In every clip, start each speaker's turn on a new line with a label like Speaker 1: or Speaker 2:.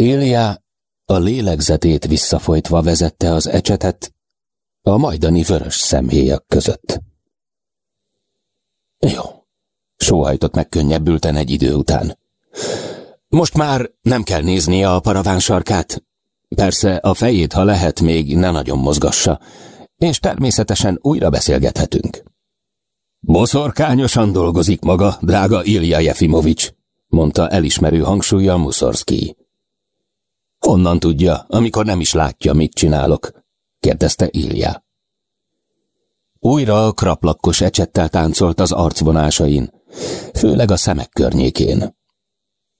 Speaker 1: Élia a lélegzetét visszafolytva vezette az ecsetet a majdani vörös szemhéjak között. Jó, sóhajtott meg könnyebbülten egy idő után. Most már nem kell néznie a paraván sarkát. Persze a fejét, ha lehet, még ne nagyon mozgassa, és természetesen újra beszélgethetünk. Boszorkányosan dolgozik maga, drága Ilja Jefimovics, mondta elismerő hangsúlyjal Muszorszki. Honnan tudja, amikor nem is látja, mit csinálok? kérdezte Ilja. Újra a kraplakkos ecsettel táncolt az arcvonásain, főleg a szemek környékén.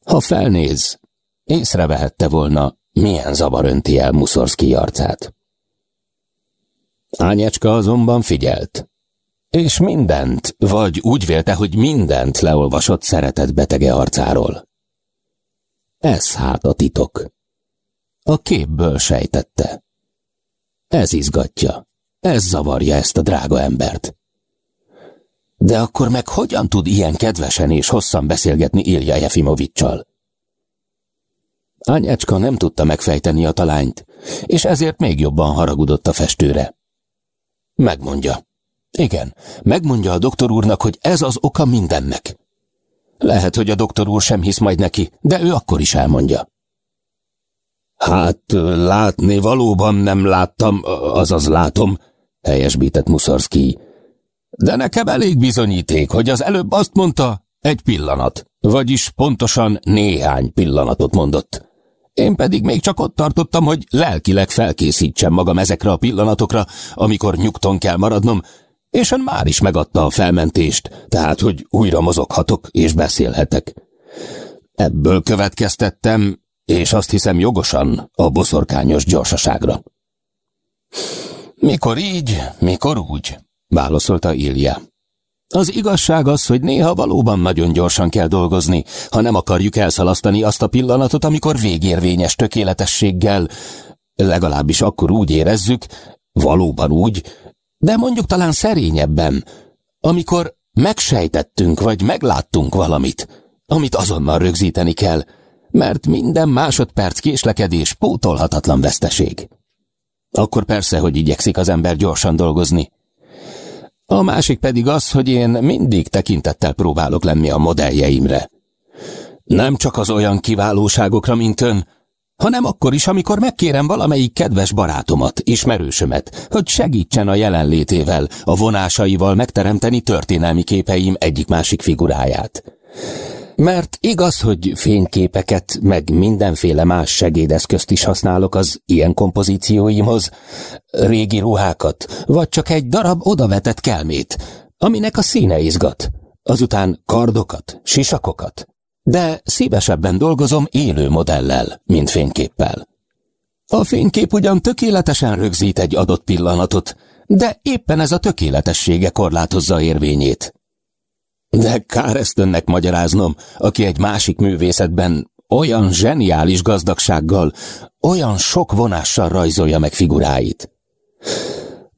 Speaker 1: Ha felnéz, észrevehette volna, milyen zavar önti el Muszorszki arcát. Ányecska azonban figyelt, és mindent, vagy úgy vélte, hogy mindent leolvasott szeretett betege arcáról. Ez hát a titok. A képből sejtette. Ez izgatja, ez zavarja ezt a drága embert. De akkor meg hogyan tud ilyen kedvesen és hosszan beszélgetni Ilja Jefimovicsal? Ányecska nem tudta megfejteni a talányt, és ezért még jobban haragudott a festőre. Megmondja. Igen, megmondja a doktor úrnak, hogy ez az oka mindennek. Lehet, hogy a doktor úr sem hisz majd neki, de ő akkor is elmondja. Hát, látni valóban nem láttam, azaz látom, helyesbített Muszorszki. De nekem elég bizonyíték, hogy az előbb azt mondta, egy pillanat, vagyis pontosan néhány pillanatot mondott. Én pedig még csak ott tartottam, hogy lelkileg felkészítsem magam ezekre a pillanatokra, amikor nyugton kell maradnom, és ön már is megadta a felmentést, tehát, hogy újra mozoghatok és beszélhetek. Ebből következtettem, és azt hiszem jogosan a boszorkányos gyorsaságra. Mikor így, mikor úgy, válaszolta Ilja. Az igazság az, hogy néha valóban nagyon gyorsan kell dolgozni, ha nem akarjuk elszalasztani azt a pillanatot, amikor végérvényes tökéletességgel, legalábbis akkor úgy érezzük, valóban úgy, de mondjuk talán szerényebben, amikor megsejtettünk vagy megláttunk valamit, amit azonnal rögzíteni kell, mert minden másodperc késlekedés pótolhatatlan veszteség. Akkor persze, hogy igyekszik az ember gyorsan dolgozni, a másik pedig az, hogy én mindig tekintettel próbálok lenni a modelljeimre. Nem csak az olyan kiválóságokra, mint ön, hanem akkor is, amikor megkérem valamelyik kedves barátomat, ismerősömet, hogy segítsen a jelenlétével, a vonásaival megteremteni történelmi képeim egyik-másik figuráját. Mert igaz, hogy fényképeket, meg mindenféle más segédeszközt is használok az ilyen kompozícióimhoz, régi ruhákat, vagy csak egy darab odavetett kelmét, aminek a színe izgat, azután kardokat, sisakokat. De szívesebben dolgozom élő modellel, mint fényképpel. A fénykép ugyan tökéletesen rögzít egy adott pillanatot, de éppen ez a tökéletessége korlátozza érvényét. De kár ezt önnek magyaráznom, aki egy másik művészetben olyan zseniális gazdagsággal, olyan sok vonással rajzolja meg figuráit.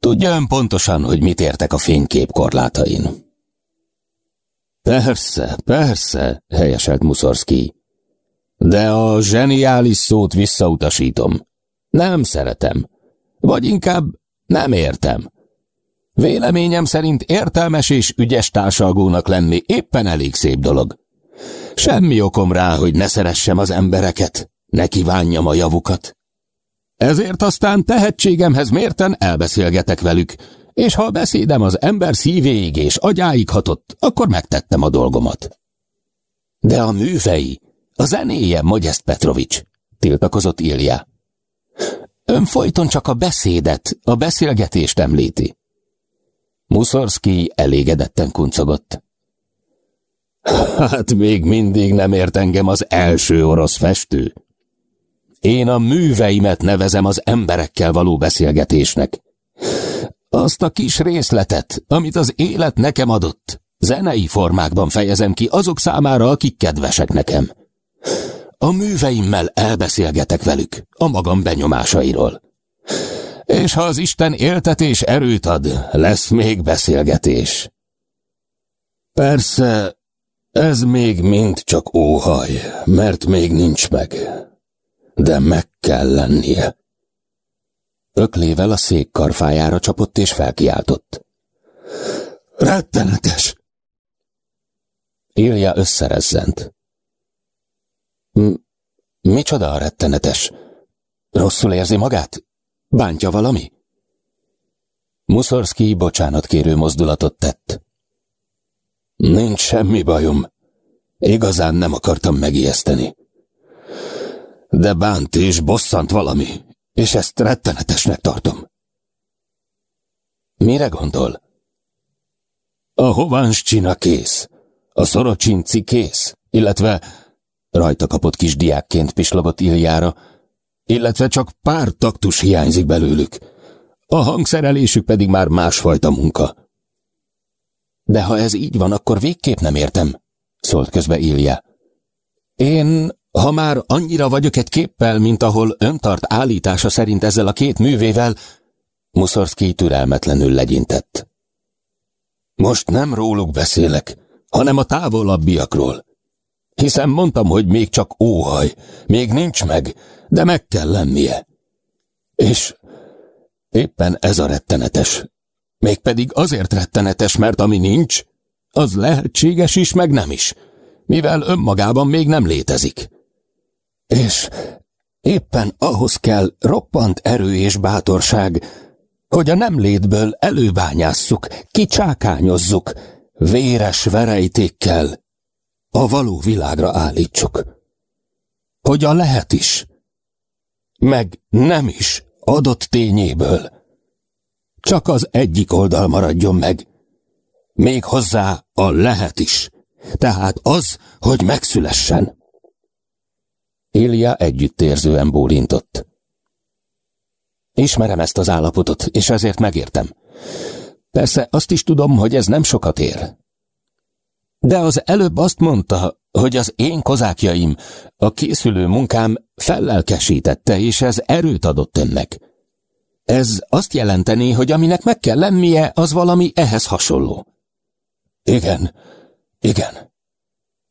Speaker 1: Tudja ön pontosan, hogy mit értek a fénykép korlátain. Persze, persze, helyeselt Muszorszki. De a zseniális szót visszautasítom. Nem szeretem. Vagy inkább nem értem. Véleményem szerint értelmes és ügyes társalgónak lenni éppen elég szép dolog. Semmi okom rá, hogy ne szeressem az embereket, ne kívánjam a javukat. Ezért aztán tehetségemhez mérten elbeszélgetek velük, és ha a beszédem az ember szívéig és agyáig hatott, akkor megtettem a dolgomat. De a művei, a zenéje, Mogyeszt Petrovics, tiltakozott Ilja. Ön folyton csak a beszédet, a beszélgetést említi. Muszorszki elégedetten kuncogott. Hát még mindig nem ért engem az első orosz festő. Én a műveimet nevezem az emberekkel való beszélgetésnek. Azt a kis részletet, amit az élet nekem adott, zenei formákban fejezem ki azok számára, akik kedvesek nekem. A műveimmel elbeszélgetek velük, a magam benyomásairól. És ha az Isten éltetés erőt ad, lesz még beszélgetés. Persze, ez még mind csak óhaj, mert még nincs meg. de meg kell lennie. Öklével a szék karfájára csapott és felkiáltott. Rettenetes! Ilja összerezzent. Micsoda a rettenetes? Rosszul érzi magát? Bántja valami? Muszorszki bocsánatkérő mozdulatot tett. Nincs semmi bajom. Igazán nem akartam megijeszteni. De bánt és bosszant valami, és ezt rettenetesnek tartom. Mire gondol? A hováncsina kész, a szorocsinci kész, illetve rajta kapott kis diákként pislogott Iljára, illetve csak pár taktus hiányzik belőlük. A hangszerelésük pedig már másfajta munka. De ha ez így van, akkor végképp nem értem, szólt közbe Ilja. Én, ha már annyira vagyok egy képpel, mint ahol ön tart állítása szerint ezzel a két művével, Muszorszki türelmetlenül legyintett. Most nem róluk beszélek, hanem a távolabbiakról. Hiszen mondtam, hogy még csak óhaj, még nincs meg, de meg kell lennie. És éppen ez a rettenetes. Mégpedig azért rettenetes, mert ami nincs, az lehetséges is, meg nem is, mivel önmagában még nem létezik. És éppen ahhoz kell roppant erő és bátorság, hogy a nem létből előbányásszuk, kicsákányozzuk, véres verejtékkel, a való világra állítsuk. Hogy a lehet is, meg nem is adott tényéből. Csak az egyik oldal maradjon meg, még hozzá a lehet is, tehát az, hogy megszülessen. Élia együttérzően bólintott. Ismerem ezt az állapotot, és ezért megértem. Persze azt is tudom, hogy ez nem sokat ér. De az előbb azt mondta, hogy az én kozákjaim, a készülő munkám fellelkesítette, és ez erőt adott önnek. Ez azt jelenteni, hogy aminek meg kell lennie, az valami ehhez hasonló. Igen, igen.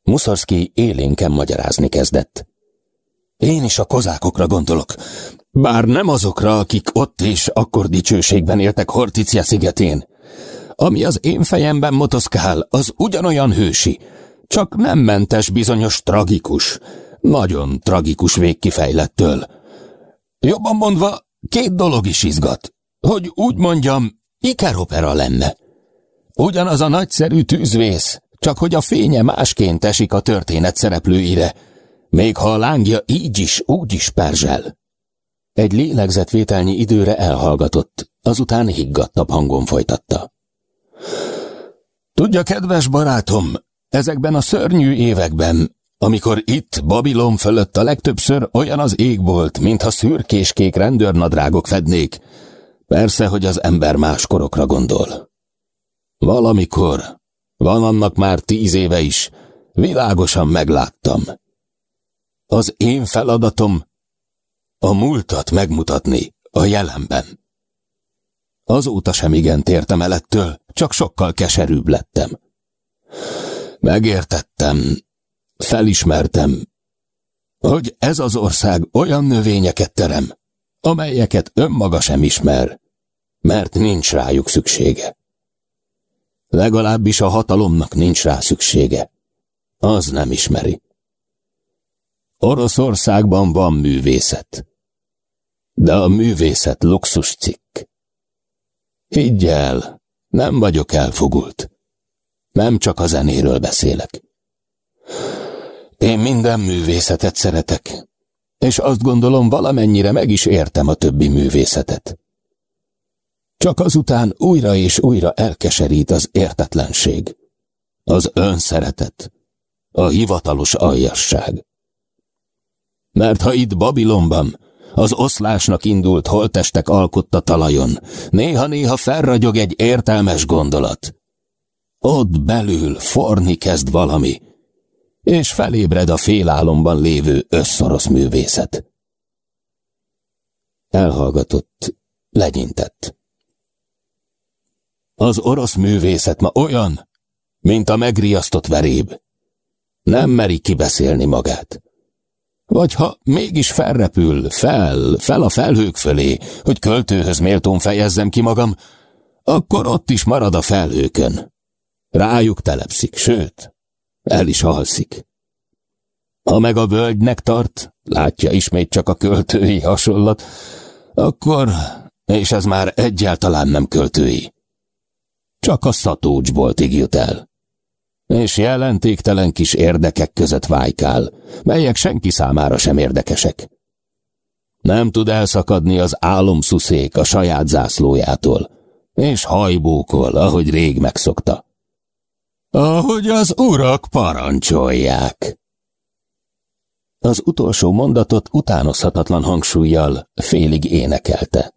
Speaker 1: Muszorszki élénken magyarázni kezdett. Én is a kozákokra gondolok, bár nem azokra, akik ott és akkor dicsőségben éltek Horticia szigetén. Ami az én fejemben motoszkál, az ugyanolyan hősi, csak nem mentes bizonyos tragikus, nagyon tragikus végkifejlettől. Jobban mondva, két dolog is izgat, hogy úgy mondjam, ikeropera lenne. Ugyanaz a nagyszerű tűzvész, csak hogy a fénye másként esik a történet szereplőire, még ha a lángja így is, úgy is perzsel. Egy lélegzetvételnyi időre elhallgatott, azután higgadtabb hangon folytatta. Tudja, kedves barátom, ezekben a szörnyű években, amikor itt, Babilon fölött a legtöbbször olyan az ég volt, mintha szürkéskék rendőrnadrágok fednék, persze, hogy az ember más korokra gondol. Valamikor, van annak már tíz éve is, világosan megláttam. Az én feladatom a múltat megmutatni a jelenben. Azóta sem igen tértem el ettől, csak sokkal keserűbb lettem. Megértettem, felismertem, hogy ez az ország olyan növényeket terem, amelyeket önmaga sem ismer, mert nincs rájuk szüksége. Legalábbis a hatalomnak nincs rá szüksége. Az nem ismeri. Oroszországban van művészet. De a művészet luxus cikk. Higgy el, nem vagyok elfogult. Nem csak a zenéről beszélek. Én minden művészetet szeretek, és azt gondolom valamennyire meg is értem a többi művészetet. Csak azután újra és újra elkeserít az értetlenség, az önszeretet, a hivatalos aljasság. Mert ha itt Babilonban az oszlásnak indult holtestek alkotta talajon, néha-néha felragyog egy értelmes gondolat. Ott belül forni kezd valami, és felébred a félálomban lévő összorosz művészet. Elhallgatott, legyintett. Az orosz művészet ma olyan, mint a megriasztott veréb. Nem meri kibeszélni magát. Vagy ha mégis felrepül, fel, fel a felhők fölé, hogy költőhöz méltón fejezzem ki magam, akkor ott is marad a felhőkön. Rájuk telepszik, sőt, el is alszik. Ha meg a völgynek tart, látja ismét csak a költői hasonlat, akkor, és ez már egyáltalán nem költői. Csak a szatócsboltig jut el. És jelentéktelen kis érdekek között vájkál, melyek senki számára sem érdekesek. Nem tud elszakadni az álomszuszék a saját zászlójától, és hajbókol, ahogy rég megszokta. Ahogy az urak parancsolják. Az utolsó mondatot utánozhatatlan hangsúlyjal félig énekelte.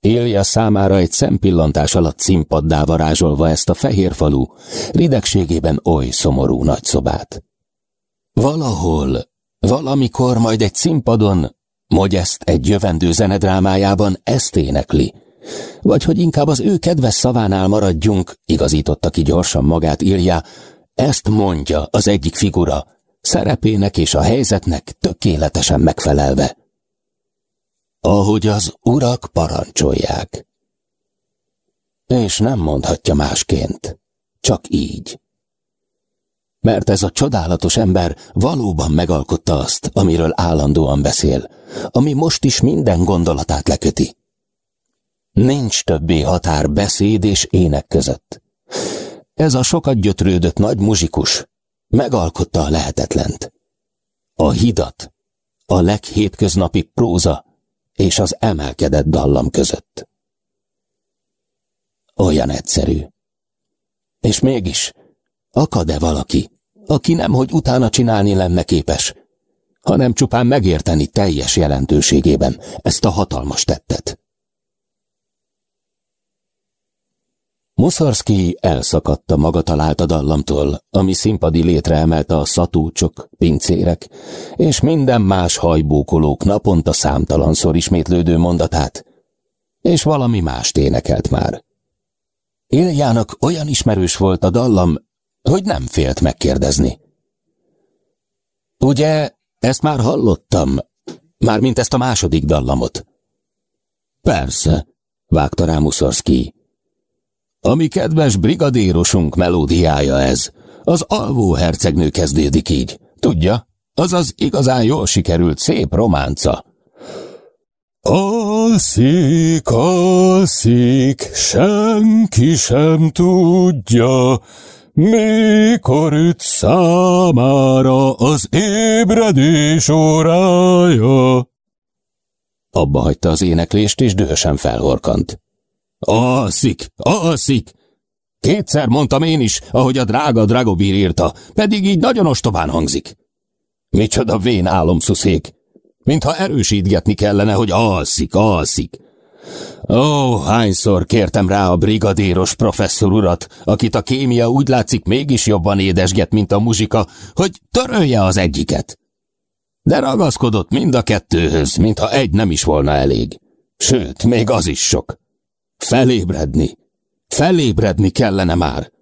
Speaker 1: Élje számára egy szempillantás alatt színpaddá varázsolva ezt a fehér falu, ridegségében oly szomorú nagyszobát. Valahol, valamikor majd egy színpadon, Mogyeszt egy jövendő zenedrámájában ezt énekli, vagy hogy inkább az ő kedves szavánál maradjunk, igazította ki gyorsan magát Ilja, ezt mondja az egyik figura, szerepének és a helyzetnek tökéletesen megfelelve. Ahogy az urak parancsolják. És nem mondhatja másként, csak így. Mert ez a csodálatos ember valóban megalkotta azt, amiről állandóan beszél, ami most is minden gondolatát leköti. Nincs többé határ beszéd és ének között. Ez a sokat gyötrődött nagy muzsikus megalkotta a lehetetlent. A hidat, a leghétköznapi próza és az emelkedett dallam között. Olyan egyszerű. És mégis, akad-e valaki, aki nem, hogy utána csinálni lenne képes, hanem csupán megérteni teljes jelentőségében ezt a hatalmas tettet? Muszarszki elszakadta maga talált a dallamtól, ami színpadi létre emelte a szatúcsok, pincérek, és minden más hajbókolók naponta számtalanszor ismétlődő mondatát, és valami mást énekelt már. Iljának olyan ismerős volt a dallam, hogy nem félt megkérdezni. Ugye, ezt már hallottam, mármint ezt a második dallamot. Persze, vágta rá Muszorszki. A mi kedves brigadérosunk melódiája ez. Az alvó hercegnő kezdődik így. Tudja, az az igazán jól sikerült szép románca. Alszik, alszik, senki sem tudja, mikor üt számára az ébredés órája. Abba hagyta az éneklést, és dühösen felhorkant. Alszik, alszik! Kétszer mondtam én is, ahogy a drága Dragobír írta, pedig így nagyon ostobán hangzik. Micsoda vén álomszuszék! Mintha erősítgetni kellene, hogy alszik, alszik. Ó, hányszor kértem rá a brigadéros professzor urat, akit a kémia úgy látszik mégis jobban édesget, mint a muzsika, hogy törölje az egyiket. De ragaszkodott mind a kettőhöz, mintha egy nem is volna elég. Sőt, még az is sok. Felébredni. Felébredni kellene már.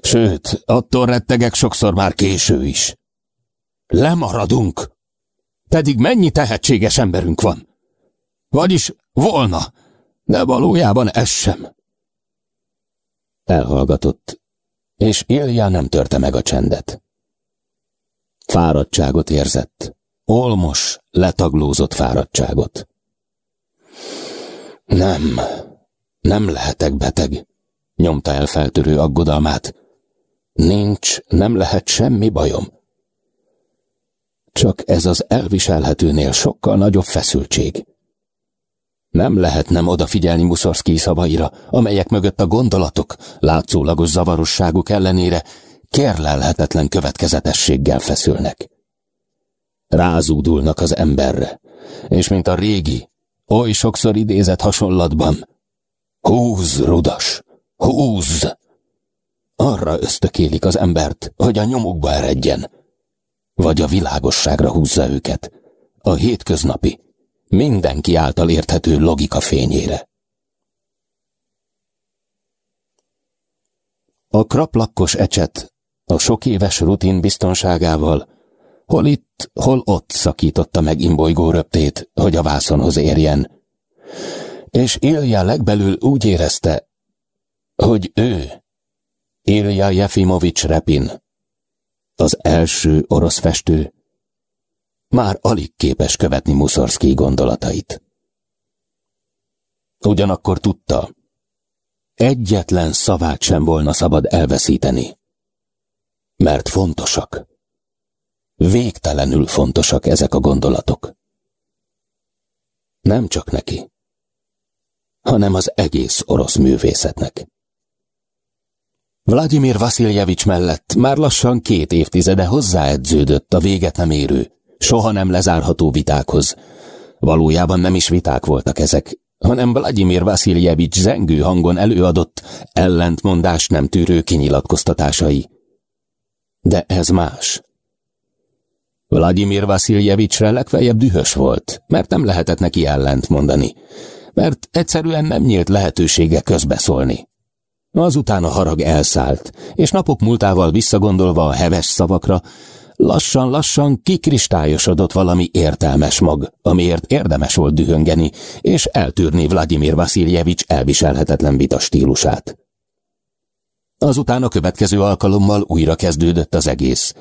Speaker 1: Sőt, attól rettegek sokszor már késő is. Lemaradunk. Pedig mennyi tehetséges emberünk van. Vagyis volna, de valójában ez sem. Elhallgatott, és Ilja nem törte meg a csendet. Fáradtságot érzett, olmos, letaglózott fáradtságot. Nem, nem lehetek beteg, nyomta el feltörő aggodalmát. Nincs, nem lehet semmi bajom. Csak ez az elviselhetőnél sokkal nagyobb feszültség. Nem lehet nem odafigyelni Muszorszki szavaira, amelyek mögött a gondolatok, látszólagos zavarosságuk ellenére kérlelhetetlen következetességgel feszülnek. Rázúdulnak az emberre, és mint a régi, oly sokszor idézett hasonlatban, Húz, rudas, húz! Arra ösztökélik az embert, hogy a nyomukba eredjen, vagy a világosságra húzza őket, a hétköznapi, mindenki által érthető logika fényére. A kraplakkos ecset a sok éves rutin biztonságával Hol itt, hol ott szakította meg imbolygó röptét, hogy a vászonhoz érjen. És Ilja legbelül úgy érezte, hogy ő, Ilja Jefimovics Repin, az első orosz festő, már alig képes követni Muszorszki gondolatait. Ugyanakkor tudta, egyetlen szavát sem volna szabad elveszíteni, mert fontosak. Végtelenül fontosak ezek a gondolatok. Nem csak neki, hanem az egész orosz művészetnek. Vladimir Vasiljevics mellett már lassan két évtizede hozzáedződött a véget nem érő, soha nem lezárható vitákhoz. Valójában nem is viták voltak ezek, hanem Vladimir Vasiljevics zengő hangon előadott, ellentmondás nem tűrő kinyilatkoztatásai. De ez más. Vladimir Vasiljevicsre legfeljebb dühös volt, mert nem lehetett neki ellent mondani, mert egyszerűen nem nyílt lehetősége közbeszólni. Azután a harag elszállt, és napok múltával visszagondolva a heves szavakra, lassan-lassan kikristályosodott valami értelmes mag, amiért érdemes volt dühöngeni, és eltűrni Vladimir Vasiljevics elviselhetetlen vita stílusát. Azután a következő alkalommal újra kezdődött az egész,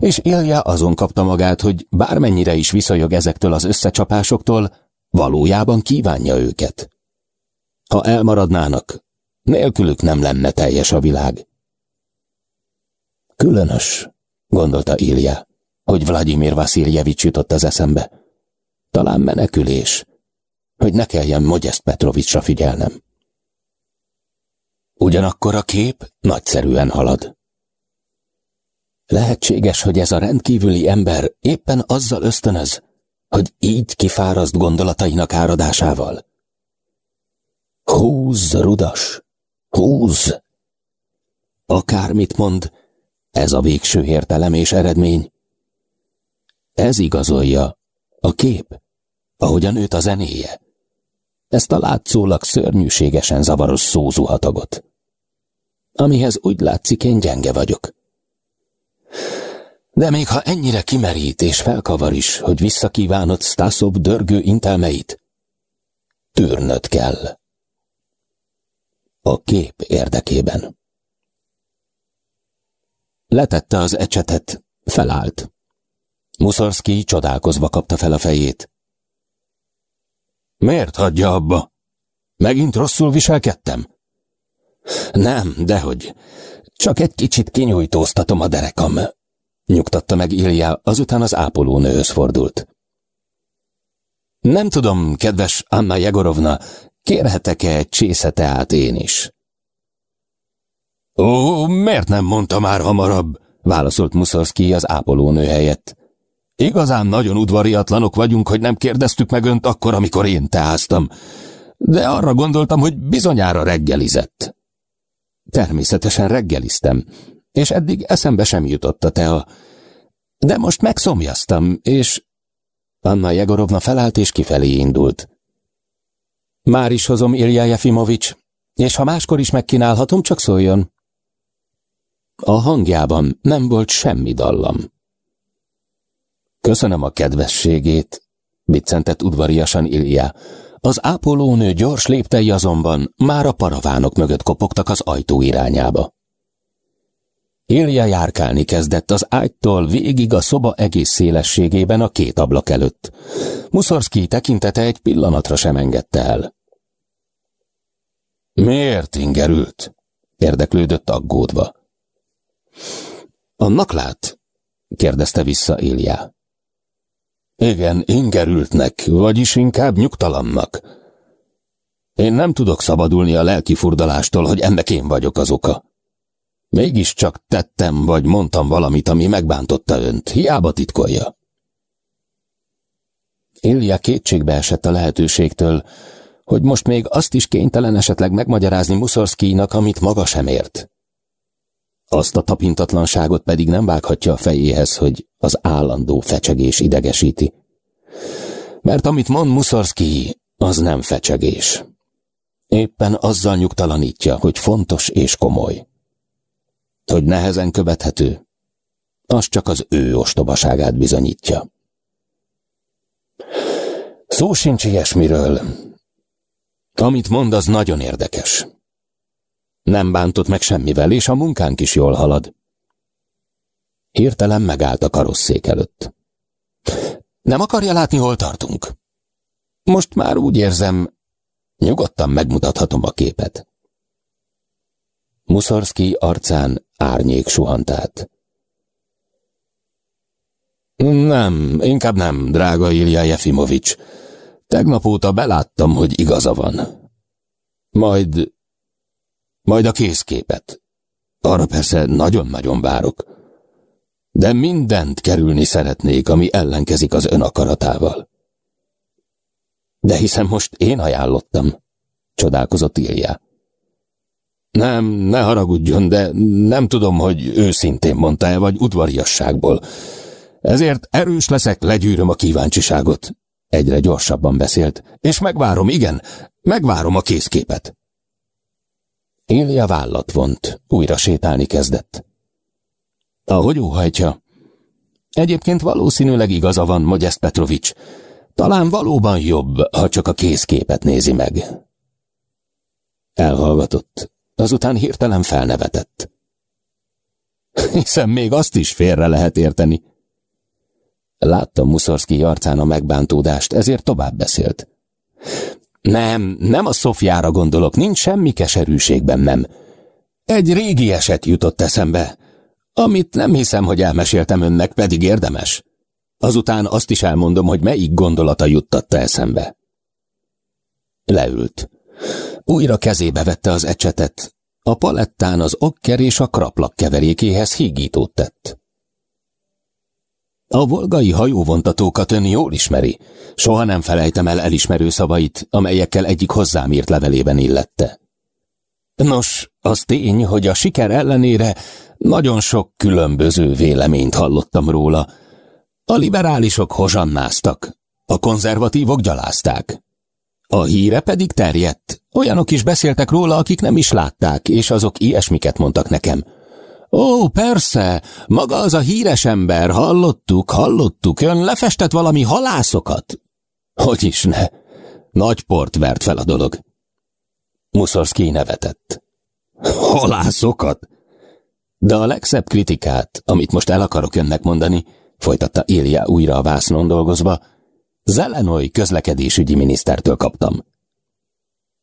Speaker 1: és Ilja azon kapta magát, hogy bármennyire is viszonyog ezektől az összecsapásoktól, valójában kívánja őket. Ha elmaradnának, nélkülük nem lenne teljes a világ. Különös, gondolta Ilja, hogy Vladimir Vasiljevics jutott az eszembe. Talán menekülés, hogy ne kelljen Mogyeszt Petrovicsra figyelnem. Ugyanakkor a kép nagyszerűen halad. Lehetséges, hogy ez a rendkívüli ember éppen azzal ösztönöz, hogy így kifáraszt gondolatainak áradásával. Húz, rudas, húz! Akármit mond, ez a végső értelem és eredmény. Ez igazolja a kép, ahogyan őt a zenéje. Ezt a látszólag szörnyűségesen zavaros szózuhatagot. Amihez úgy látszik, én gyenge vagyok. De még ha ennyire kimerít és felkavar is, hogy visszakívánod Stasov dörgő intelmeit, tűrnöd kell. A kép érdekében. Letette az ecsetet, felállt. Muszorszki csodálkozva kapta fel a fejét. Miért hagyja abba? Megint rosszul viselkedtem? Nem, dehogy. Csak egy kicsit kinyújtóztatom a derekam. Nyugtatta meg Ilja, azután az ápolónőhöz fordult. Nem tudom, kedves Anna Jegorovna, kérhetek-e egy csészeteát én is? Ó, miért nem mondta már hamarabb? válaszolt Muszorszki az ápolónő helyett. Igazán nagyon udvariatlanok vagyunk, hogy nem kérdeztük meg önt akkor, amikor én teáztam. De arra gondoltam, hogy bizonyára reggelizett. Természetesen reggeliztem, és eddig eszembe sem jutott a tea. De most megszomjaztam, és... Anna Jegorovna felállt és kifelé indult. Már is hozom, Ilja Jefimovics, és ha máskor is megkínálhatom, csak szóljon. A hangjában nem volt semmi dallam. Köszönöm a kedvességét, biccentett udvariasan Ilja. Az ápolónő gyors léptei azonban már a paravánok mögött kopogtak az ajtó irányába. Ilja járkálni kezdett az ágytól végig a szoba egész szélességében a két ablak előtt. Muszorszki tekintete egy pillanatra sem engedte el. Miért ingerült? érdeklődött aggódva. Annak lát? kérdezte vissza Ilja. Igen, ingerültnek, vagyis inkább nyugtalannak. Én nem tudok szabadulni a lelki furdalástól, hogy ennek én vagyok az oka. Mégiscsak tettem vagy mondtam valamit, ami megbántotta önt, hiába titkolja. Ilja kétségbe esett a lehetőségtől, hogy most még azt is kénytelen esetleg megmagyarázni Muszorszkijnak, amit maga sem ért. Azt a tapintatlanságot pedig nem vághatja a fejéhez, hogy az állandó fecsegés idegesíti. Mert amit mond Muszorszki, az nem fecsegés. Éppen azzal nyugtalanítja, hogy fontos és komoly. Hogy nehezen követhető, az csak az ő ostobaságát bizonyítja. Szó sincs ilyesmiről. Amit mond, az nagyon érdekes. Nem bántott meg semmivel, és a munkánk is jól halad. Hirtelen megállt a karosszék előtt. Nem akarja látni, hol tartunk? Most már úgy érzem, nyugodtan megmutathatom a képet. Muszorszki arcán árnyék suhant át. Nem, inkább nem, drága Ilja Jefimovics. Tegnap óta beláttam, hogy igaza van. Majd... majd a készképet. Arra persze nagyon-nagyon várok. De mindent kerülni szeretnék, ami ellenkezik az ön akaratával. De hiszen most én ajánlottam, csodálkozott Ilja. Nem, ne haragudjon, de nem tudom, hogy őszintén mondta-e, vagy udvariasságból. Ezért erős leszek, legyűröm a kíváncsiságot. Egyre gyorsabban beszélt, és megvárom, igen, megvárom a készképet. Ilja vállat vont, újra sétálni kezdett. Ahogy óhajtja. Egyébként valószínűleg igaza van, Mogyeszt Petrovics. Talán valóban jobb, ha csak a készképet nézi meg. Elhallgatott, azután hirtelen felnevetett. Hiszen még azt is félre lehet érteni. Láttam Muszorszki arcán a megbántódást, ezért tovább beszélt. Nem, nem a Szofjára gondolok, nincs semmi keserűségben, nem. Egy régi eset jutott eszembe, amit nem hiszem, hogy elmeséltem önnek, pedig érdemes. Azután azt is elmondom, hogy melyik gondolata juttatta eszembe. Leült. Újra kezébe vette az ecsetet. A palettán az okker és a kraplak keverékéhez hígítót tett. A volgai hajóvontatókat ön jól ismeri. Soha nem felejtem el elismerő szavait, amelyekkel egyik hozzám írt levelében illette. Nos, az tény, hogy a siker ellenére nagyon sok különböző véleményt hallottam róla. A liberálisok hozsannáztak, a konzervatívok gyalázták. A híre pedig terjedt. Olyanok is beszéltek róla, akik nem is látták, és azok ilyesmiket mondtak nekem. Ó, persze, maga az a híres ember, hallottuk, hallottuk, ön lefestett valami halászokat. Hogy is ne? Nagy port vert fel a dolog. Muszorszki nevetett. Halászokat? De a legszebb kritikát, amit most el akarok önnek mondani, folytatta Ilja újra a vásznon dolgozva, Zelenoy közlekedésügyi minisztertől kaptam.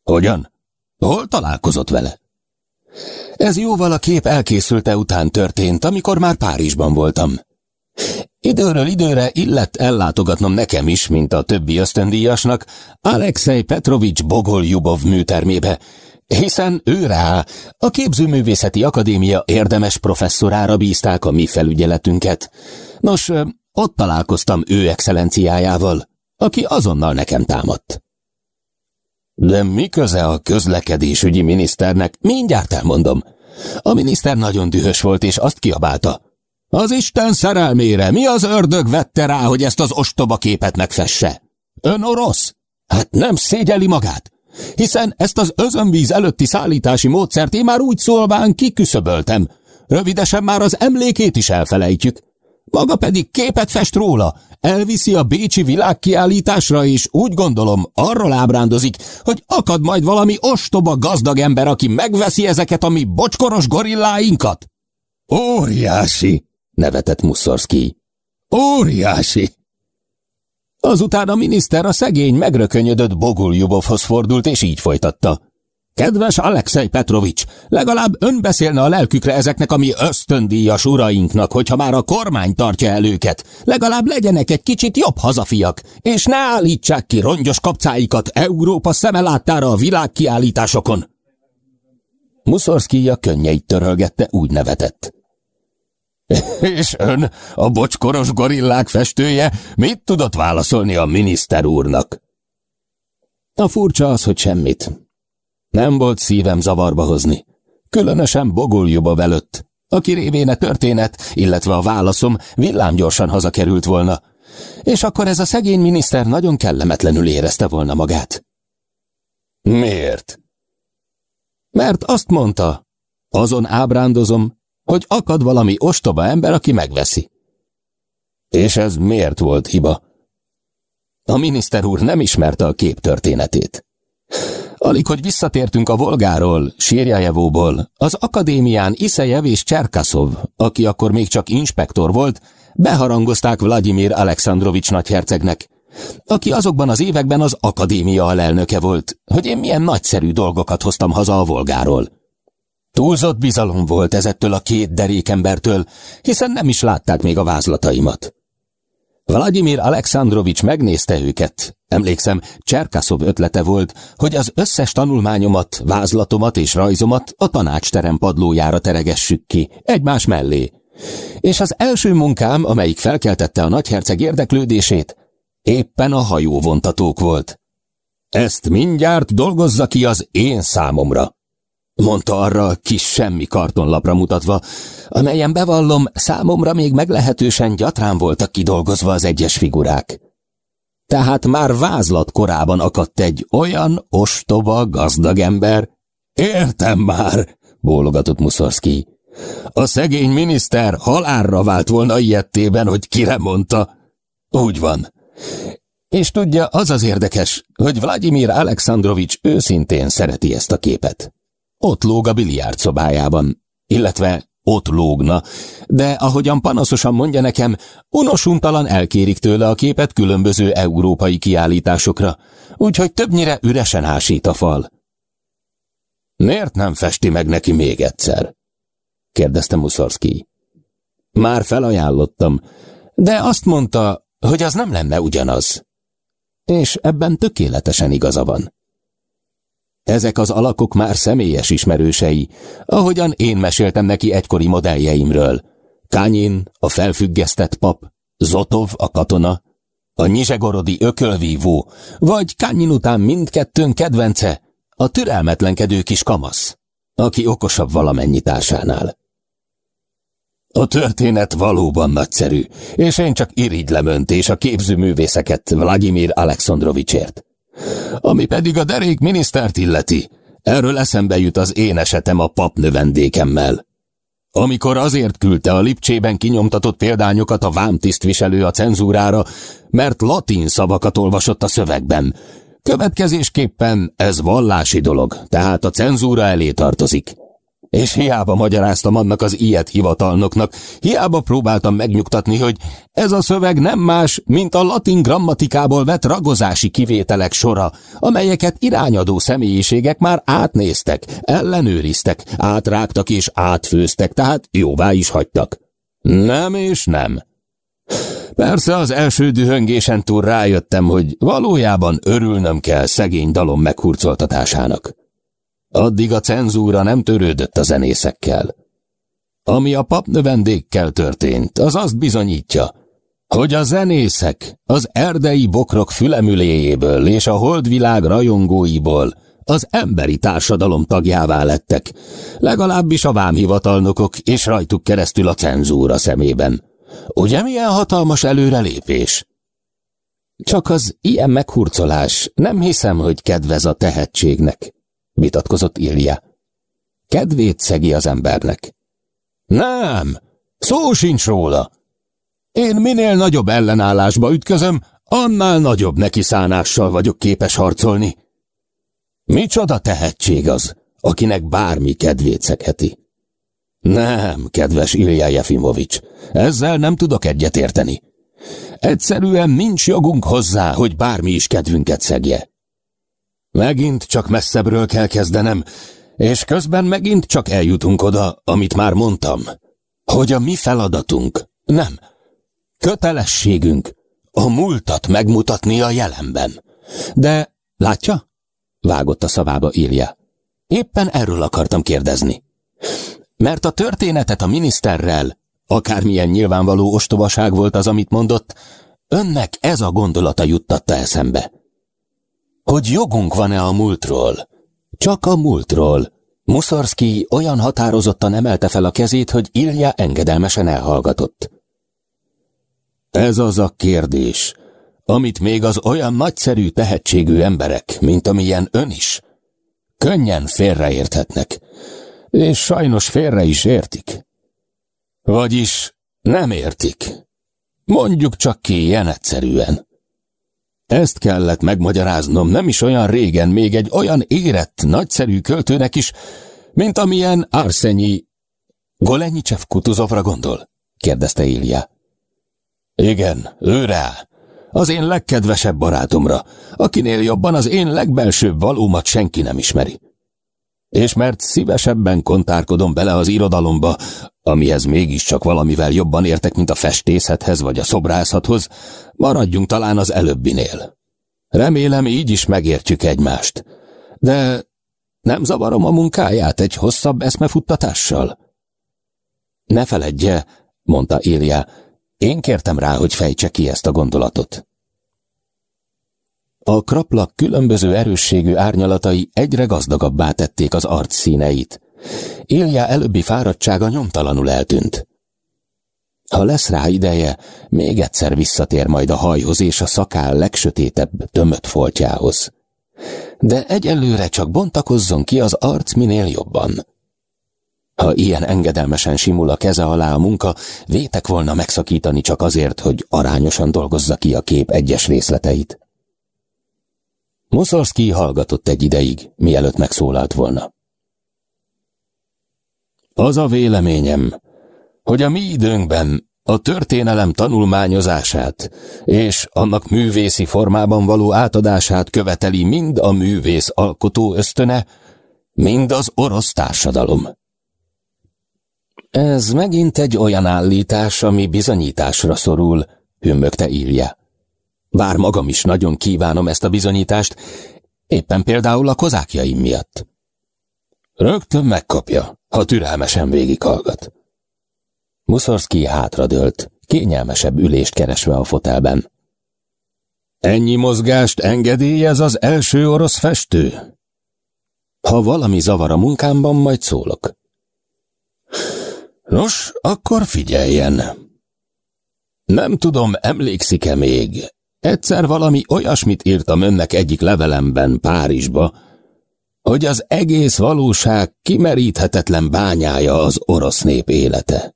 Speaker 1: Hogyan? Hol találkozott vele? Ez jóval a kép elkészülte után történt, amikor már Párizsban voltam. Időről időre illett ellátogatnom nekem is, mint a többi ösztöndíjasnak, Alexei Petrovics Bogoljubov műtermébe, hiszen ő rá, a Képzőművészeti Akadémia érdemes professzorára bízták a mi felügyeletünket. Nos, ott találkoztam ő excellenciájával, aki azonnal nekem támadt. De mi köze a közlekedésügyi miniszternek? Mindjárt elmondom. A miniszter nagyon dühös volt, és azt kiabálta. Az Isten szerelmére, mi az ördög vette rá, hogy ezt az ostoba képet megfesse? Ön orosz? Hát nem szégyeli magát? Hiszen ezt az özönvíz előtti szállítási módszert én már úgy szólván kiküszöböltem. Rövidesen már az emlékét is elfelejtjük. Maga pedig képet fest róla, elviszi a Bécsi világkiállításra, és úgy gondolom, arról ábrándozik, hogy akad majd valami ostoba gazdag ember, aki megveszi ezeket a mi bocskoros gorilláinkat. Óriási, nevetett Muszorszki. Óriási! Azután a miniszter a szegény, megrökönyödött Boguljubovhoz fordult, és így folytatta. Kedves Alexei Petrovics, legalább ön beszélne a lelkükre ezeknek a mi ösztöndíjas urainknak, hogyha már a kormány tartja el őket. Legalább legyenek egy kicsit jobb hazafiak, és ne állítsák ki rongyos kapcáikat Európa szemeláttára a világkiállításokon. Muszorszkija könnyeit törölgette, úgy nevetett. És ön, a bocskoros gorillák festője, mit tudott válaszolni a miniszter úrnak? A furcsa az, hogy semmit. Nem volt szívem zavarba hozni. Különösen Boguljuba velött, aki révén a történet, illetve a válaszom villámgyorsan hazakerült volna. És akkor ez a szegény miniszter nagyon kellemetlenül érezte volna magát. Miért? Mert azt mondta, azon ábrándozom, hogy akad valami ostoba ember, aki megveszi. És ez miért volt hiba? A miniszter úr nem ismerte a kép történetét. Alig, hogy visszatértünk a Volgáról, Sírjajevóból, az akadémián Iszejev és Cserkaszov, aki akkor még csak inspektor volt, beharangozták Vladimir Alexandrovics nagyhercegnek, aki azokban az években az akadémia alelnöke volt, hogy én milyen nagyszerű dolgokat hoztam haza a Volgáról. Túlzott bizalom volt ezettől a két derékembertől, hiszen nem is látták még a vázlataimat. Vladimir Alexandrovics megnézte őket. Emlékszem, Cserkaszov ötlete volt, hogy az összes tanulmányomat, vázlatomat és rajzomat a tanácsterem padlójára teregessük ki, egymás mellé. És az első munkám, amelyik felkeltette a nagyherceg érdeklődését, éppen a hajóvontatók volt. Ezt mindjárt dolgozza ki az én számomra mondta arra kis semmi kartonlapra mutatva, amelyen bevallom, számomra még meglehetősen gyatrán voltak kidolgozva az egyes figurák. Tehát már vázlat korában akadt egy olyan ostoba, gazdag ember. Értem már, bólogatott Muszorszki. A szegény miniszter halálra vált volna ilyettében, hogy kire mondta. Úgy van. És tudja, az az érdekes, hogy Vladimir Alexandrovics őszintén szereti ezt a képet. Ott lóg a biliárd szobájában, illetve ott lógna, de ahogyan panaszosan mondja nekem, unosuntalan elkérik tőle a képet különböző európai kiállításokra, úgyhogy többnyire üresen ásít a fal. Miért nem festi meg neki még egyszer? kérdezte Muszorszki. Már felajánlottam, de azt mondta, hogy az nem lenne ugyanaz. És ebben tökéletesen igaza van. Ezek az alakok már személyes ismerősei, ahogyan én meséltem neki egykori modelljeimről. Kányin, a felfüggesztett pap, Zotov, a katona, a nyizsegorodi ökölvívó, vagy Kányin után mindkettőn kedvence, a türelmetlenkedő kis kamasz, aki okosabb valamennyi társánál. A történet valóban nagyszerű, és én csak irigylem önt és a képzőművészeket Vladimir Alexandrovicsért. Ami pedig a derék minisztert illeti, erről eszembe jut az én esetem a pap növendékemmel. Amikor azért küldte a Lipcsében kinyomtatott példányokat a vámtisztviselő a cenzúrára, mert latin szavakat olvasott a szövegben. Következésképpen ez vallási dolog, tehát a cenzúra elé tartozik. És hiába magyaráztam annak az ilyet hivatalnoknak, hiába próbáltam megnyugtatni, hogy ez a szöveg nem más, mint a latin grammatikából vett ragozási kivételek sora, amelyeket irányadó személyiségek már átnéztek, ellenőriztek, átrágtak és átfőztek, tehát jóvá is hagytak. Nem és nem. Persze az első dühöngésen túl rájöttem, hogy valójában örülnöm kell szegény dalom meghurcoltatásának. Addig a cenzúra nem törődött a zenészekkel. Ami a pap növendékkel történt, az azt bizonyítja, hogy a zenészek az erdei bokrok fülemüléjéből és a holdvilág rajongóiból az emberi társadalom tagjává lettek, legalábbis a vámhivatalnokok és rajtuk keresztül a cenzúra szemében. Ugye milyen hatalmas előrelépés? Csak az ilyen meghurcolás nem hiszem, hogy kedvez a tehetségnek vitatkozott Ilja. Kedvét szegi az embernek. Nem, szó sincs róla. Én minél nagyobb ellenállásba ütközöm, annál nagyobb nekiszánással vagyok képes harcolni. Micsoda tehetség az, akinek bármi kedvét szegheti. Nem, kedves Ilja Jefimovics, ezzel nem tudok egyetérteni. Egyszerűen nincs jogunk hozzá, hogy bármi is kedvünket szegje. Megint csak messzebbről kell kezdenem, és közben megint csak eljutunk oda, amit már mondtam, hogy a mi feladatunk, nem, kötelességünk a múltat megmutatni a jelenben. De, látja? Vágott a szavába Ilja. Éppen erről akartam kérdezni. Mert a történetet a miniszterrel, akármilyen nyilvánvaló ostobaság volt az, amit mondott, önnek ez a gondolata juttatta eszembe hogy jogunk van-e a múltról. Csak a múltról. Muszorszki olyan határozottan emelte fel a kezét, hogy Ilja engedelmesen elhallgatott. Ez az a kérdés, amit még az olyan nagyszerű tehetségű emberek, mint amilyen ön is, könnyen félreérthetnek, és sajnos félre is értik. Vagyis nem értik. Mondjuk csak ki ilyen egyszerűen. Ezt kellett megmagyaráznom nem is olyan régen még egy olyan érett, nagyszerű költőnek is, mint amilyen Arszenyi... Golenyicsev Kutuzovra gondol? kérdezte Ilja. Igen, ő rá. Az én legkedvesebb barátomra, akinél jobban az én legbelsőbb valómat senki nem ismeri. És mert szívesebben kontárkodom bele az irodalomba, amihez mégiscsak valamivel jobban értek, mint a festészethez vagy a szobrászathoz, maradjunk talán az előbbinél. Remélem így is megértjük egymást. De nem zavarom a munkáját egy hosszabb eszmefuttatással? Ne feledje, mondta Ilja, én kértem rá, hogy fejtse ki ezt a gondolatot. A kraplak különböző erősségű árnyalatai egyre gazdagabbá tették az arc színeit. Ilja előbbi fáradtsága nyomtalanul eltűnt. Ha lesz rá ideje, még egyszer visszatér majd a hajhoz és a szakál legsötétebb, tömött foltjához. De egyelőre csak bontakozzon ki az arc minél jobban. Ha ilyen engedelmesen simul a keze alá a munka, vétek volna megszakítani csak azért, hogy arányosan dolgozza ki a kép egyes részleteit. Muszorszki hallgatott egy ideig, mielőtt megszólalt volna. Az a véleményem, hogy a mi időnkben a történelem tanulmányozását és annak művészi formában való átadását követeli mind a művész alkotó ösztöne, mind az orosz társadalom. Ez megint egy olyan állítás, ami bizonyításra szorul, hümmögte Ilja. Bár magam is nagyon kívánom ezt a bizonyítást, éppen például a kozákjaim miatt. Rögtön megkapja, ha türelmesen végighallgat. Muszorszki hátradőlt, kényelmesebb ülést keresve a fotelben. Ennyi mozgást engedélyez az első orosz festő? Ha valami zavar a munkámban, majd szólok. Nos, akkor figyeljen. Nem tudom, emlékszik-e még, egyszer valami olyasmit írtam önnek egyik levelemben Párizsba, hogy az egész valóság kimeríthetetlen bányája az orosz nép élete.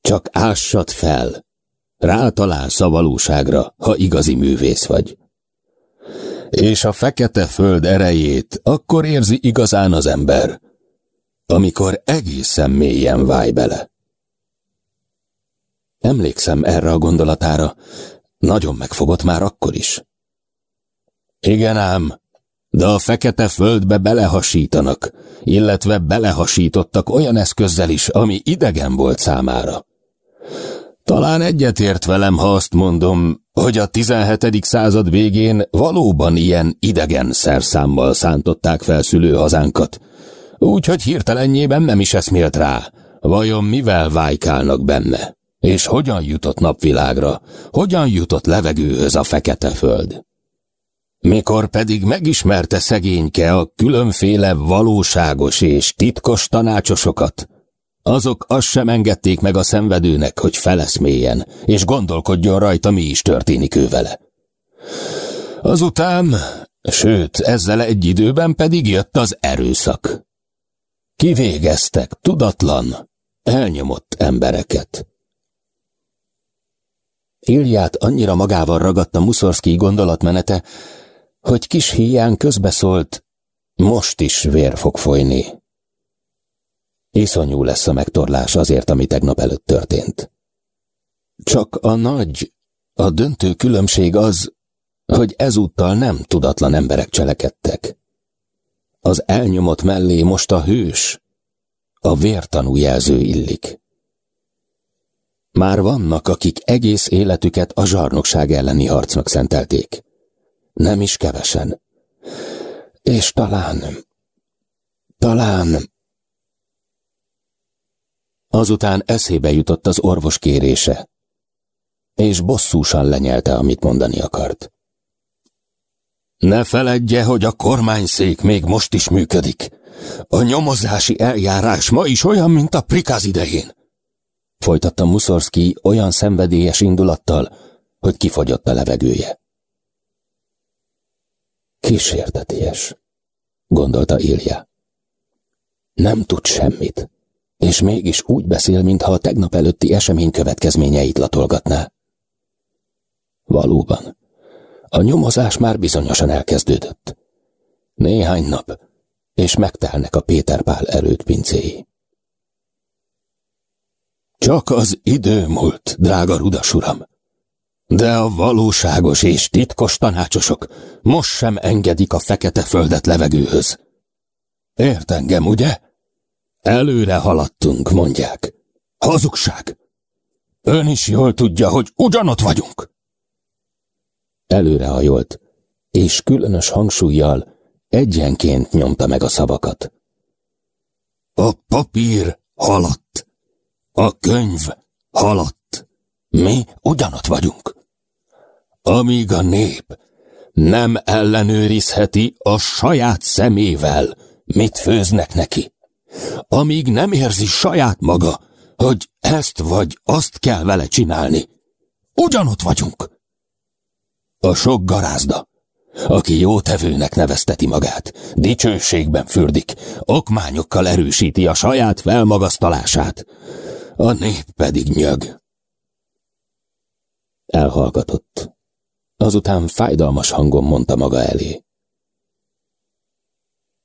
Speaker 1: Csak ássad fel, rátalálsz a valóságra, ha igazi művész vagy. És a fekete föld erejét akkor érzi igazán az ember, amikor egészen mélyen válj bele. Emlékszem erre a gondolatára, nagyon megfogott már akkor is. Igen ám, de a fekete földbe belehasítanak, illetve belehasítottak olyan eszközzel is, ami idegen volt számára. Talán egyetért velem, ha azt mondom, hogy a 17. század végén valóban ilyen idegen szerszámmal szántották fel szülőhazánkat, úgyhogy hirtelennyében nem is eszmélt rá, vajon mivel vájkálnak benne, és hogyan jutott napvilágra, hogyan jutott levegőhöz a fekete föld. Mikor pedig megismerte szegényke a különféle valóságos és titkos tanácsosokat, azok azt sem engedték meg a szenvedőnek, hogy feleszméljen, és gondolkodjon rajta, mi is történik ő vele. Azután, sőt, ezzel egy időben pedig jött az erőszak. Kivégeztek tudatlan, elnyomott embereket. Ilját annyira magával ragadta Muszorszki gondolatmenete, hogy kis híján közbeszólt, most is vér fog folyni. Iszonyú lesz a megtorlás azért, ami tegnap előtt történt. Csak a nagy, a döntő különbség az, hogy ezúttal nem tudatlan emberek cselekedtek. Az elnyomott mellé most a hős, a vértanú jelző illik. Már vannak, akik egész életüket a zsarnokság elleni harcnak szentelték. Nem is kevesen. És talán, talán... Azután eszébe jutott az orvos kérése, és bosszúsan lenyelte, amit mondani akart. Ne feledje, hogy a kormányszék még most is működik. A nyomozási eljárás ma is olyan, mint a prikáz idején. Folytatta Muszorszki olyan szenvedélyes indulattal, hogy kifogyott a levegője. Kísérteties, gondolta Ilja. Nem tud semmit. és mégis úgy beszél, mintha a tegnap előtti esemény következményeit latolgatná. Valóban, a nyomozás már bizonyosan elkezdődött. Néhány nap, és megtelnek a Péter Pál erődpincéi. Csak az idő múlt, drága rudas uram. De a valóságos és titkos tanácsosok most sem engedik a fekete földet levegőhöz. Ért engem, ugye? Előre haladtunk, mondják. Hazugság! Ön is jól tudja, hogy ugyanott vagyunk. Előrehajolt, és különös hangsúlyjal egyenként nyomta meg a szavakat. A papír haladt. A könyv haladt. Mi ugyanott vagyunk. Amíg a nép nem ellenőrizheti a saját szemével, mit főznek neki. Amíg nem érzi saját maga, hogy ezt vagy azt kell vele csinálni. Ugyanott vagyunk. A sok garázda, aki jótevőnek nevezteti magát, dicsőségben fürdik, okmányokkal erősíti a saját felmagasztalását, a nép pedig nyög. Elhallgatott. Azután fájdalmas hangon mondta maga elé.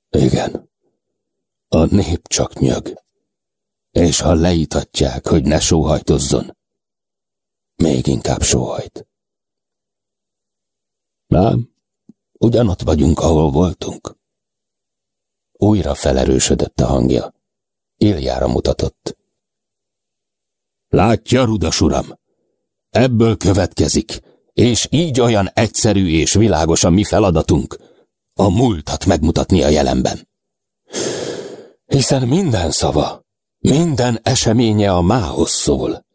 Speaker 1: Igen, a nép csak nyög, és ha leítatják, hogy ne sóhajtozzon, még inkább sóhajt. Nem, ugyanott vagyunk, ahol voltunk. Újra felerősödött a hangja. Iljára mutatott. Látja, rudas uram, ebből következik, és így olyan egyszerű és világos a mi feladatunk, a múltat megmutatni a jelenben. Hiszen minden szava, minden eseménye a mához szól.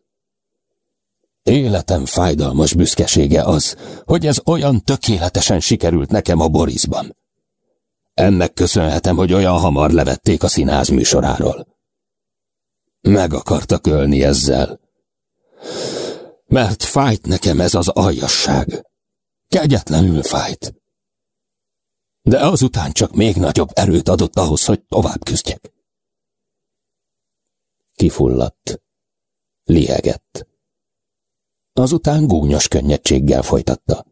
Speaker 1: Életem fájdalmas büszkesége az, hogy ez olyan tökéletesen sikerült nekem a Borisban. Ennek köszönhetem, hogy olyan hamar levették a színház műsoráról. Meg akartak ölni ezzel. Mert fájt nekem ez az aljasság. Kegyetlenül fájt. De azután csak még nagyobb erőt adott ahhoz, hogy tovább küzdjek. Kifulladt. Liegett. Azután gúnyos könnyedséggel folytatta.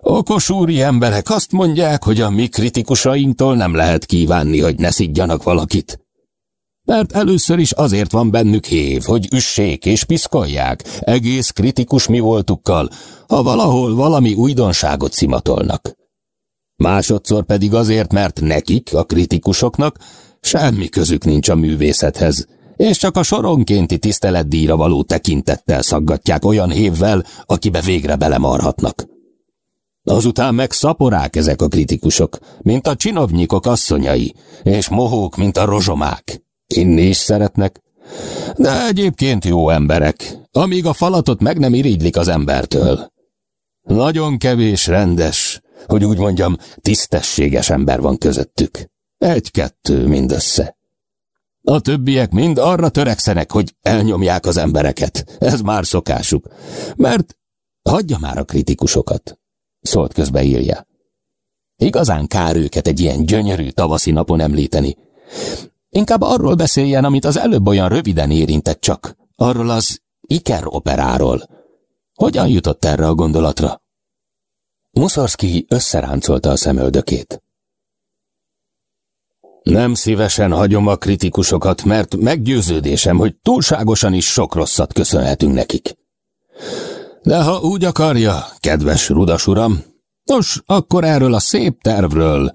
Speaker 1: Okos úri emberek azt mondják, hogy a mi kritikusainktól nem lehet kívánni, hogy ne szidjanak valakit. Mert először is azért van bennük hév, hogy üssék és piszkolják, egész kritikus mi voltukkal, ha valahol valami újdonságot szimatolnak. Másodszor pedig azért, mert nekik, a kritikusoknak, semmi közük nincs a művészethez, és csak a soronkénti tiszteletdíjra való tekintettel szaggatják olyan hévvel, akibe végre belemarhatnak. Azután meg szaporák ezek a kritikusok, mint a csinovnyikok asszonyai, és mohók, mint a rozsomák. Inni is szeretnek, de egyébként jó emberek, amíg a falatot meg nem irigylik az embertől. Nagyon kevés rendes, hogy úgy mondjam, tisztességes ember van közöttük. Egy-kettő mindössze. A többiek mind arra törekszenek, hogy elnyomják az embereket. Ez már szokásuk. Mert hagyja már a kritikusokat, szólt közbe írja. Igazán kár őket egy ilyen gyönyörű tavaszi napon említeni. Inkább arról beszéljen, amit az előbb olyan röviden érintett csak. Arról az Iker operáról. Hogyan jutott erre a gondolatra? Muszorszki összeráncolta a szemöldökét. Nem szívesen hagyom a kritikusokat, mert meggyőződésem, hogy túlságosan is sok rosszat köszönhetünk nekik. De ha úgy akarja, kedves rudas uram, nos, akkor erről a szép tervről...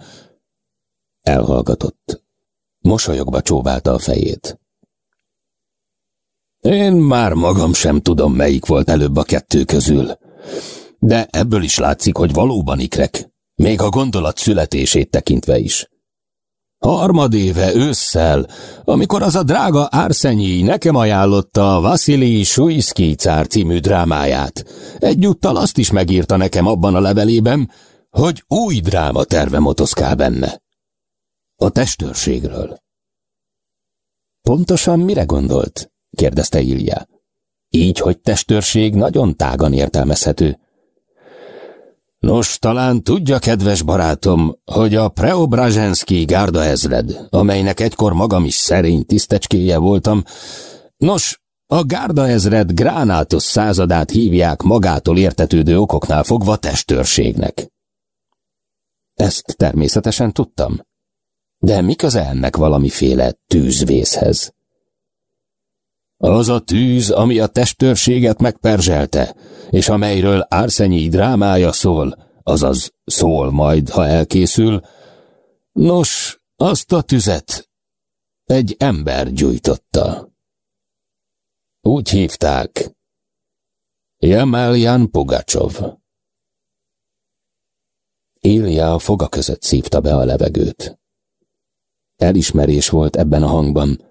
Speaker 1: Elhallgatott. Mosolyogva csóválta a fejét. Én már magam sem tudom, melyik volt előbb a kettő közül. De ebből is látszik, hogy valóban ikrek, még a gondolat születését tekintve is. Harmadéve ősszel, amikor az a drága Árszenyi nekem ajánlotta a Vasili Sujszki cár című drámáját. Egyúttal azt is megírta nekem abban a levelében, hogy új dráma terve motoszkál benne. A testőrségről. Pontosan mire gondolt? kérdezte Ilja. Így, hogy testőrség nagyon tágan értelmezhető. Nos, talán tudja, kedves barátom, hogy a Preobrazhenszki gárda ezred, amelynek egykor magam is szerény tisztecskéje voltam, nos, a gárda ezred gránátos századát hívják magától értetődő okoknál fogva testőrségnek. Ezt természetesen tudtam. De mi köze ennek valamiféle tűzvészhez? Az a tűz, ami a testőrséget megperzselte, és amelyről Árszenyi drámája szól, azaz szól majd, ha elkészül, nos, azt a tüzet egy ember gyújtotta. Úgy hívták. Jemeljan Pugacsov. Ilja a foga között szívta be a levegőt. Elismerés volt ebben a hangban,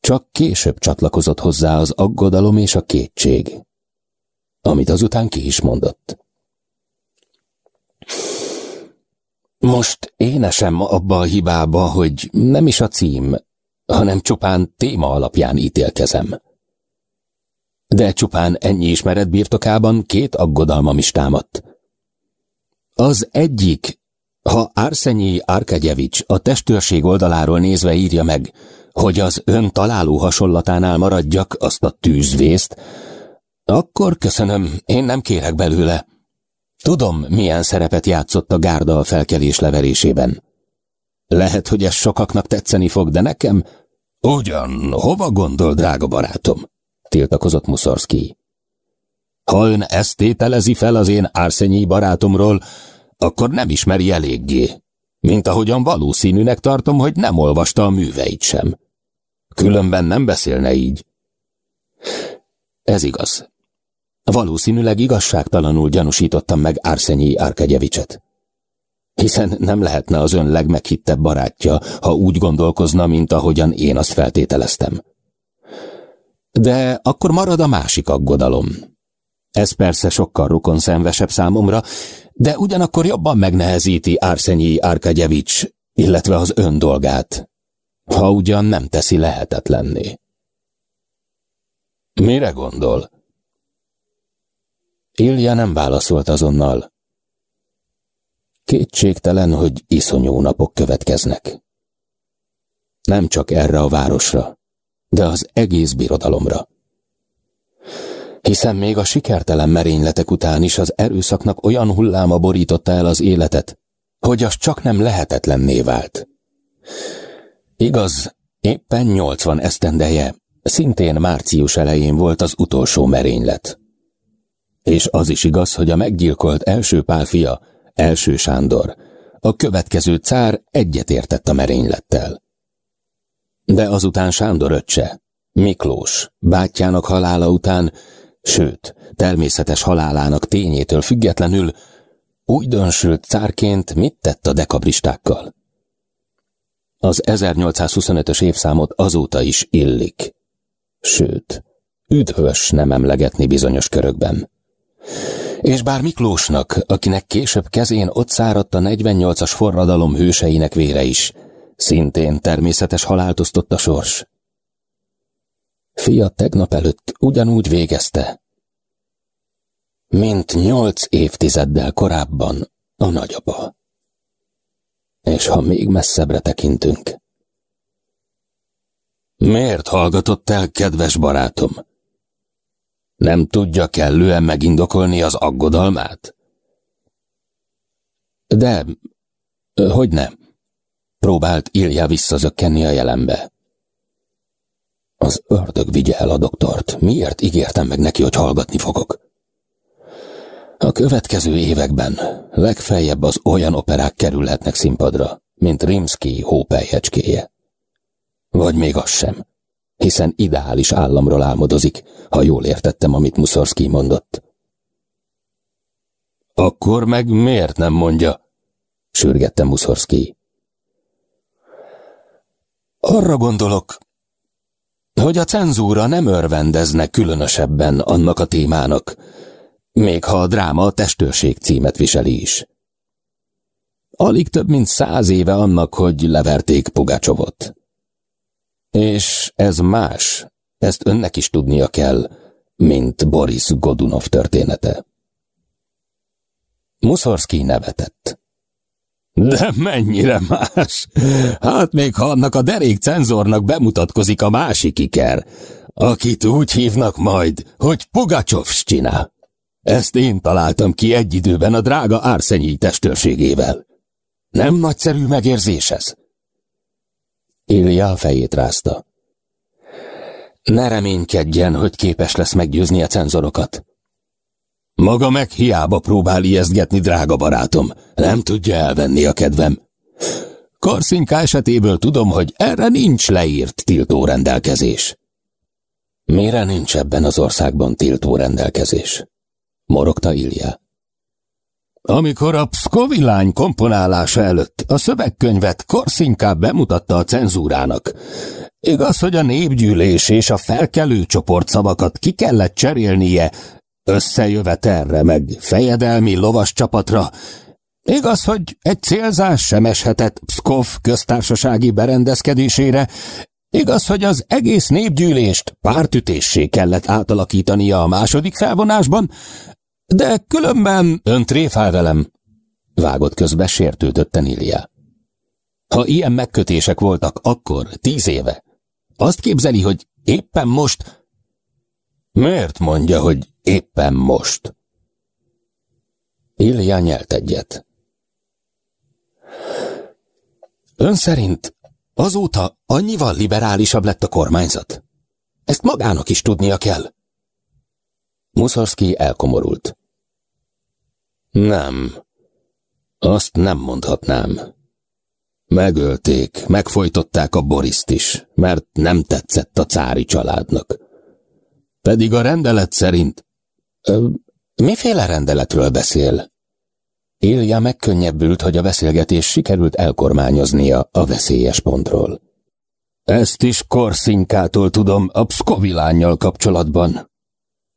Speaker 1: csak később csatlakozott hozzá az aggodalom és a kétség, amit azután ki is mondott. Most én esem abba a hibába, hogy nem is a cím, hanem csupán téma alapján ítélkezem. De csupán ennyi ismeret birtokában két aggodalmam is támadt. Az egyik, ha Arszenyi Arkadjevics a testőrség oldaláról nézve írja meg, hogy az ön találó hasonlatánál maradjak azt a tűzvészt, akkor köszönöm, én nem kérek belőle. Tudom, milyen szerepet játszott a gárda a felkelés leverésében. Lehet, hogy ez sokaknak tetszeni fog, de nekem... Ugyan, hova gondol, drága barátom? tiltakozott Muszorszki. Ha ön ezt tételezi fel az én árszenyi barátomról, akkor nem ismeri eléggé, mint ahogyan valószínűnek tartom, hogy nem olvasta a műveit sem. Különben nem beszélne így. Ez igaz. Valószínűleg igazságtalanul gyanúsítottam meg Árszenyi Árkegyevicset. Hiszen nem lehetne az ön legmeghittebb barátja, ha úgy gondolkozna, mint ahogyan én azt feltételeztem. De akkor marad a másik aggodalom. Ez persze sokkal rokonszenvesebb számomra, de ugyanakkor jobban megnehezíti Árszenyi Árkegyevics, illetve az ön dolgát, ha ugyan nem teszi lehetetlenné. Mire gondol? Ilja nem válaszolt azonnal. Kétségtelen, hogy iszonyú napok következnek. Nem csak erre a városra, de az egész birodalomra. Hiszen még a sikertelen merényletek után is az erőszaknak olyan hulláma borította el az életet, hogy az csak nem lehetetlenné vált. Igaz, éppen nyolcvan esztendeje, szintén március elején volt az utolsó merénylet. És az is igaz, hogy a meggyilkolt első Pál fia, első Sándor, a következő cár egyetértett a merénylettel. De azután Sándor öccse, Miklós, bátyjának halála után, sőt, természetes halálának tényétől függetlenül, úgy dönsült cárként mit tett a dekabristákkal. Az 1825-ös évszámot azóta is illik. Sőt, üdvös nem emlegetni bizonyos körökben. És bár Miklósnak, akinek később kezén ott száradt a 48-as forradalom hőseinek vére is, szintén természetes halált osztott a sors. Fia tegnap előtt ugyanúgy végezte, mint nyolc évtizeddel korábban a nagyapa. És ha még messzebbre tekintünk. Miért hallgatott el, kedves barátom? Nem tudja kellően megindokolni az aggodalmát? De, hogy nem? Próbált Ilja visszazökkenni a jelenbe. Az ördög vigye el a doktort. Miért ígértem meg neki, hogy hallgatni fogok? A következő években legfeljebb az olyan operák kerülhetnek színpadra, mint Rimsky hópelyhecskéje. Vagy még az sem, hiszen ideális államról álmodozik, ha jól értettem, amit Muszorszki mondott. Akkor meg miért nem mondja? sürgette Muszorszki. Arra gondolok, hogy a cenzúra nem örvendezne különösebben annak a témának, még ha a dráma a testőrség címet viseli is. Alig több mint száz éve annak, hogy leverték Pugácsovot. És ez más, ezt önnek is tudnia kell, mint Boris Godunov története. Muszorszki nevetett. De mennyire más? Hát még ha annak a derék cenzornak bemutatkozik a másik iker, akit úgy hívnak majd, hogy Pugacsovscsina. Ezt én találtam ki egy időben a drága árszenyi testőrségével. Nem nagyszerű megérzés ez? Ilja a fejét rázta. Ne reménykedjen, hogy képes lesz meggyőzni a cenzorokat. Maga meg hiába próbál ijesztgetni, drága barátom. Nem tudja elvenni a kedvem. Karszinka esetéből tudom, hogy erre nincs leírt tiltó rendelkezés. Mire nincs ebben az országban tiltó rendelkezés? Morogta Ilja. Amikor a Pszkovi lány komponálása előtt a szövegkönyvet Korszinká bemutatta a cenzúrának, igaz, hogy a népgyűlés és a felkelő csoport szavakat ki kellett cserélnie összejövetelre, meg fejedelmi lovas csapatra, Igaz, hogy egy célzás sem eshetett Pszkov köztársasági berendezkedésére, igaz, hogy az egész népgyűlést pártütéssé kellett átalakítania a második felvonásban, de különben ön tréfál velem, vágott közbe sértődötten Ilja. Ha ilyen megkötések voltak akkor, tíz éve, azt képzeli, hogy éppen most... Miért mondja, hogy éppen most? Ilja nyelt egyet. Ön szerint azóta annyival liberálisabb lett a kormányzat? Ezt magának is tudnia kell. Muszorszki elkomorult. Nem. Azt nem mondhatnám. Megölték, megfojtották a Boriszt is, mert nem tetszett a cári családnak. Pedig a rendelet szerint... Ö, miféle rendeletről beszél? Ilja megkönnyebbült, hogy a beszélgetés sikerült elkormányoznia a veszélyes pontról. Ezt is Korszinkától tudom a Pszkovilánnyal kapcsolatban.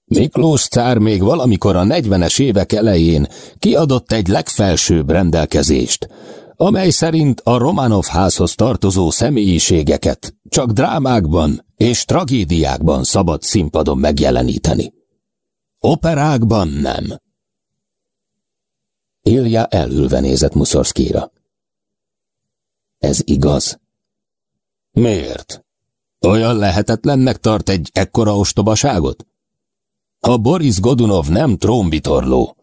Speaker 1: Miklós cár még valamikor a negyvenes évek elején kiadott egy legfelsőbb rendelkezést, amely szerint a Romanov házhoz tartozó személyiségeket csak drámákban és tragédiákban szabad színpadon megjeleníteni. Operákban nem. Ilja elülve nézett Muszorszkira. Ez igaz? Miért? Olyan lehetetlennek tart egy ekkora ostobaságot? Ha Boris Godunov nem trónbitorló,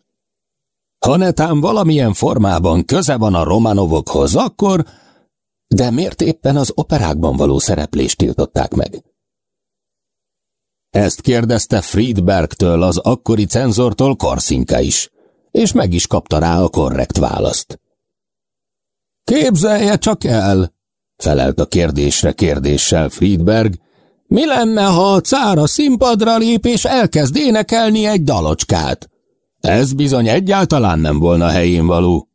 Speaker 1: ha netán valamilyen formában köze van a Romanovokhoz, akkor... De miért éppen az operákban való szereplést tiltották meg? Ezt kérdezte Friedbergtől, az akkori cenzortól Korszinka is és meg is kapta rá a korrekt választ. Képzelje csak el, felelt a kérdésre kérdéssel Friedberg, mi lenne, ha a cár a színpadra lép és elkezd énekelni egy dalocskát? Ez bizony egyáltalán nem volna helyén való.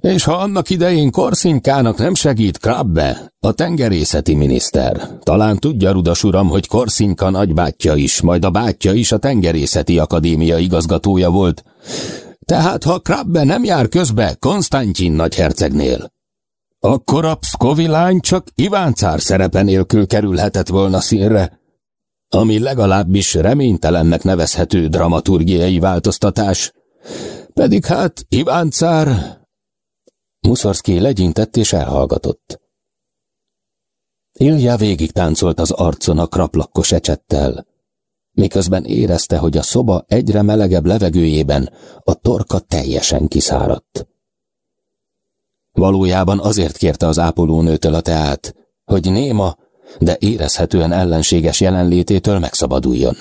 Speaker 1: És ha annak idején Korszinkának nem segít Krabbe, a tengerészeti miniszter, talán tudja, rudas uram, hogy Korszinka nagybátyja is, majd a bátyja is a tengerészeti akadémia igazgatója volt. Tehát ha Krabbe nem jár közbe Konstantin nagyhercegnél, akkor a Pszkovi lány csak Iván cár szerepe nélkül kerülhetett volna színre, ami legalábbis reménytelennek nevezhető dramaturgiai változtatás. Pedig hát Iván cár Muszorszki legyintett és elhallgatott. Ilja végig táncolt az arcon a kraplakkos ecsettel, miközben érezte, hogy a szoba egyre melegebb levegőjében a torka teljesen kiszáradt. Valójában azért kérte az ápolónőtől a teát, hogy néma, de érezhetően ellenséges jelenlététől megszabaduljon.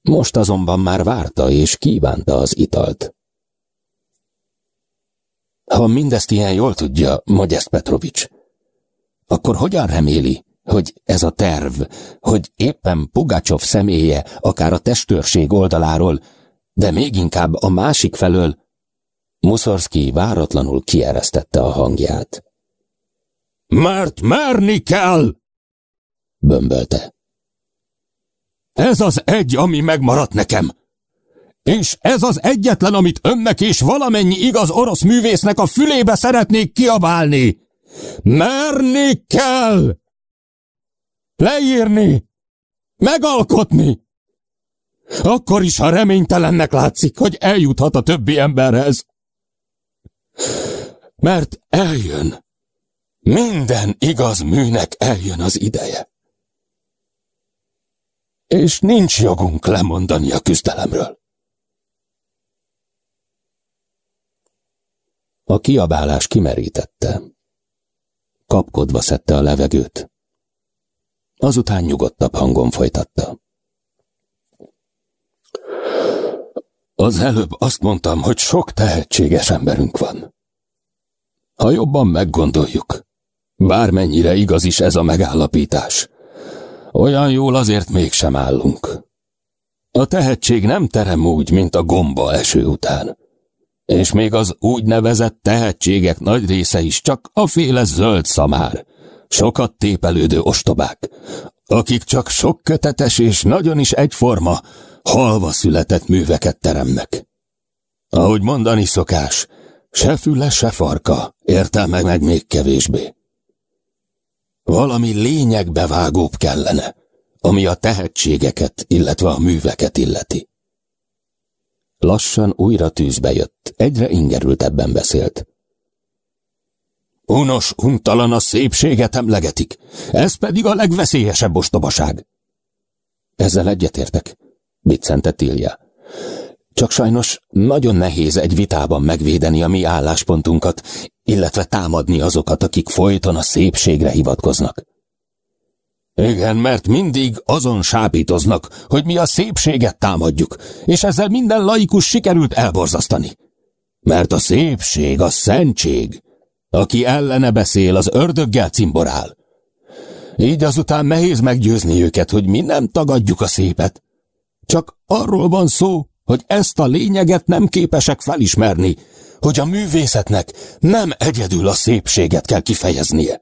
Speaker 1: Most azonban már várta és kívánta az italt. Ha mindezt ilyen jól tudja, Magyest Petrovics, akkor hogyan reméli, hogy ez a terv, hogy éppen Pugacsov személye, akár a testőrség oldaláról, de még inkább a másik felől, Muszorszki váratlanul kieresztette a hangját. Mert merni kell! bömbölte. Ez az egy, ami megmaradt nekem. És ez az egyetlen, amit önnek és valamennyi igaz orosz művésznek a fülébe szeretnék kiabálni. Merni kell! Leírni! Megalkotni! Akkor is, ha reménytelennek látszik, hogy eljuthat a többi emberhez. Mert eljön. Minden igaz műnek eljön az ideje. És nincs jogunk lemondani a küzdelemről. A kiabálás kimerítette. Kapkodva szedte a levegőt. Azután nyugodtabb hangon folytatta. Az előbb azt mondtam, hogy sok tehetséges emberünk van. Ha jobban meggondoljuk, bármennyire igaz is ez a megállapítás, olyan jól azért mégsem állunk. A tehetség nem terem úgy, mint a gomba eső után. És még az úgynevezett tehetségek nagy része is csak a féle zöld szamár, sokat tépelődő ostobák, akik csak sok kötetes és nagyon is egyforma, halva született műveket teremnek. Ahogy mondani szokás, se füle, se farka, értelme meg még kevésbé. Valami lényegbevágóbb kellene, ami a tehetségeket, illetve a műveket illeti. Lassan újra tűzbe jött, egyre ingerültebben beszélt. Unos, untalan a szépséget emlegetik, ez pedig a legveszélyesebb ostobaság. Ezzel egyetértek, biccentett Ilja. Csak sajnos nagyon nehéz egy vitában megvédeni a mi álláspontunkat, illetve támadni azokat, akik folyton a szépségre hivatkoznak. Igen, mert mindig azon sábítoznak, hogy mi a szépséget támadjuk, és ezzel minden laikus sikerült elborzasztani. Mert a szépség, a szentség, aki ellene beszél, az ördöggel cimborál. Így azután nehéz meggyőzni őket, hogy mi nem tagadjuk a szépet. Csak arról van szó, hogy ezt a lényeget nem képesek felismerni, hogy a művészetnek nem egyedül a szépséget kell kifejeznie.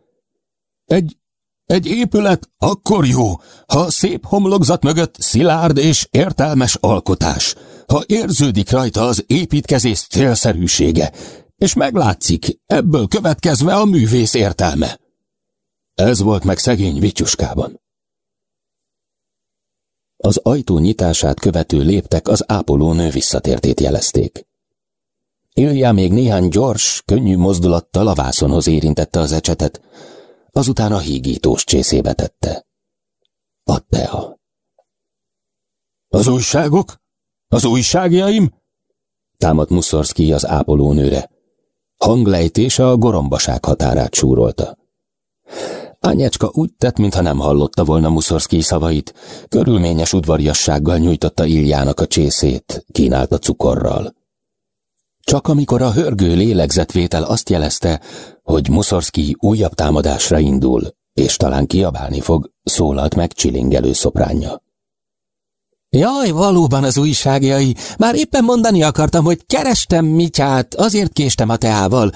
Speaker 1: Egy, egy épület akkor jó, ha szép homlokzat mögött szilárd és értelmes alkotás, ha érződik rajta az építkezés célszerűsége, és meglátszik, ebből következve a művész értelme. Ez volt meg szegény Vityuskában. Az ajtó nyitását követő léptek az ápolónő visszatértét jelezték. Ilja még néhány gyors, könnyű mozdulattal a vászonhoz érintette az ecsetet, azután a hígítós csészébe tette. A tea. Az újságok? Az újságjaim? Támadt Muszorszki az ápolónőre. Hanglejtése a gorombaság határát súrolta. Anyecska úgy tett, mintha nem hallotta volna Muszorszki szavait, körülményes udvariassággal nyújtotta Iljának a csészét, kínálta cukorral. Csak amikor a hörgő lélegzetvétel azt jelezte, hogy Muszorszki újabb támadásra indul, és talán kiabálni fog, szólalt meg csilingelő szopránja. Jaj, valóban az újságjai. Már éppen mondani akartam, hogy kerestem Mityát, azért késtem a teával,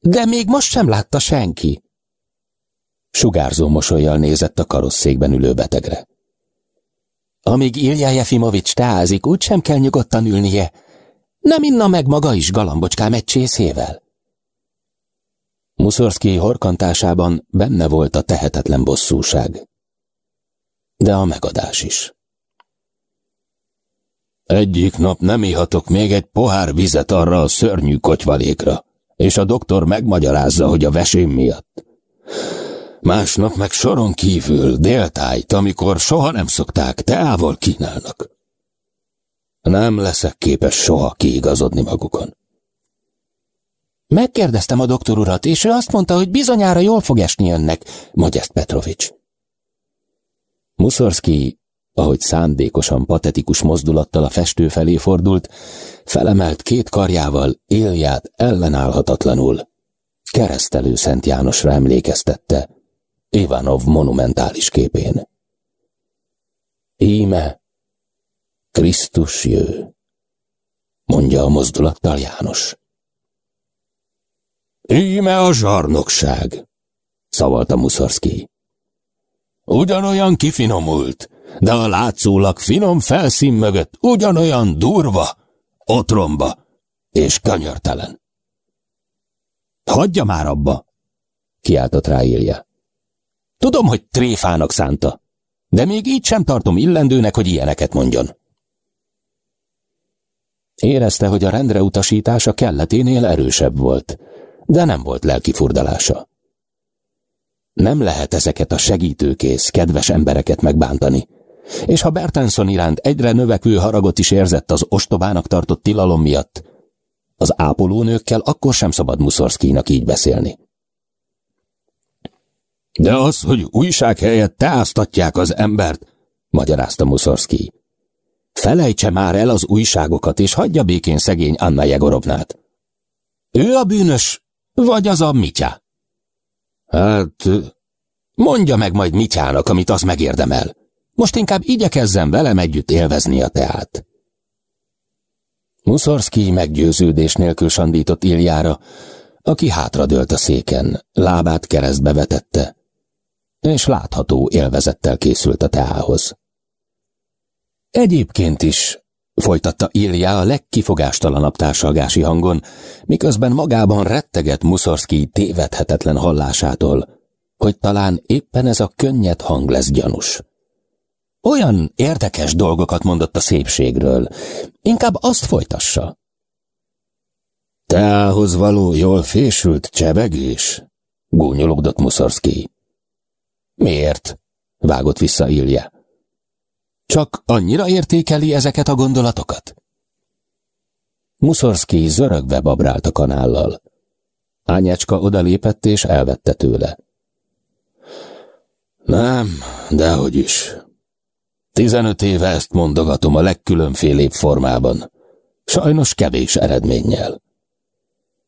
Speaker 1: de még most sem látta senki. Sugárzó mosolyjal nézett a karosszékben ülő betegre. Amíg Ilja Jefimovics teázik, úgysem kell nyugodtan ülnie. Nem inna meg maga is galambocskám egy csészével. Muszorszki horkantásában benne volt a tehetetlen bosszúság. De a megadás is. Egyik nap nem ihatok még egy pohár vizet arra a szörnyű kotyvalékra, és a doktor megmagyarázza, hogy a vesém miatt. Másnap meg soron kívül déltájt, amikor soha nem szokták, teával kínálnak. Nem leszek képes soha kiigazodni magukon. Megkérdeztem a doktor urat, és ő azt mondta, hogy bizonyára jól fog esni önnek, Magyest Petrovics. Muszorszki, ahogy szándékosan patetikus mozdulattal a festő felé fordult, felemelt két karjával élját ellenállhatatlanul. Keresztelő Szent Jánosra emlékeztette, Ivanov monumentális képén. Íme, Krisztus jő, mondja a mozdulattal János. Íme a zsarnokság, szavalta Muszorszki. Ugyanolyan kifinomult, de a látszólag finom felszín mögött ugyanolyan durva, otromba és könyörtelen. Hagyja már abba, kiáltott rá Ilja. Tudom, hogy tréfának szánta, de még így sem tartom illendőnek, hogy ilyeneket mondjon. Érezte, hogy a rendre utasítása kelleténél erősebb volt, de nem volt lelki furdalása. Nem lehet ezeket a segítőkész, kedves embereket megbántani, és ha Bertenson iránt egyre növekvő haragot is érzett az ostobának tartott tilalom miatt, az ápolónőkkel akkor sem szabad Muszorszkínak így beszélni. De az, hogy újság helyett teáztatják az embert, magyarázta Muszorszki. Felejtse már el az újságokat, és hagyja békén szegény Anna Jegorovnát. Ő a bűnös, vagy az a Mitya? Hát, mondja meg majd Mityának, amit az megérdemel. Most inkább igyekezzen velem együtt élvezni a teát. Muszorszki meggyőződés nélkül sandított Iljára, aki hátradőlt a széken, lábát keresztbe vetette, és látható élvezettel készült a teához. Egyébként is, folytatta Ilja a legkifogástalanabb társalgási hangon, miközben magában retteget Muszorszki tévedhetetlen hallásától, hogy talán éppen ez a könnyed hang lesz gyanús. Olyan érdekes dolgokat mondott a szépségről, inkább azt folytassa. Teához való jól fésült csebegés? gúnyologdott Muszorszki. Miért? vágott vissza Ilja. Csak annyira értékeli ezeket a gondolatokat? Muszorszki zörögve babrált a kanállal. Ányecska odalépett és elvette tőle. Nem, dehogy is. Tizenöt éve ezt mondogatom a legkülönfélébb formában. Sajnos kevés eredménnyel.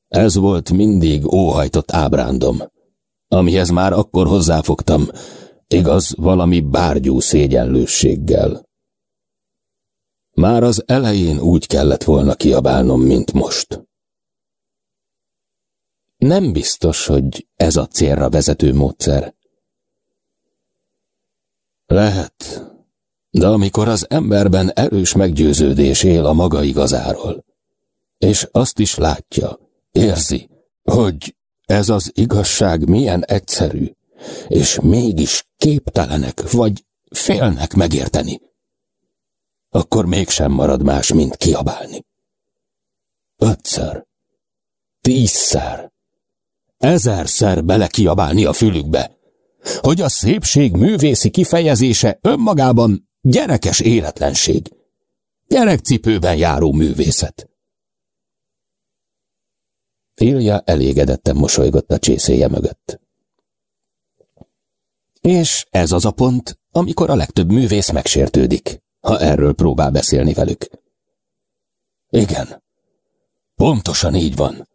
Speaker 1: Ez volt mindig óhajtott ábrándom, amihez már akkor hozzáfogtam, igaz, valami bárgyú szégyenlősséggel. Már az elején úgy kellett volna kiabálnom, mint most. Nem biztos, hogy ez a célra vezető módszer. Lehet, de amikor az emberben erős meggyőződés él a maga igazáról, és azt is látja, érzi, hogy ez az igazság milyen egyszerű, és mégis képtelenek vagy félnek megérteni, akkor mégsem marad más, mint kiabálni. Ötször, tízszer, ezerszer bele kiabálni a fülükbe, hogy a szépség művészi kifejezése önmagában gyerekes életlenség, gyerekcipőben járó művészet. Ilja elégedetten mosolygott a csészéje mögött. És ez az a pont, amikor a legtöbb művész megsértődik, ha erről próbál beszélni velük. Igen, pontosan így van.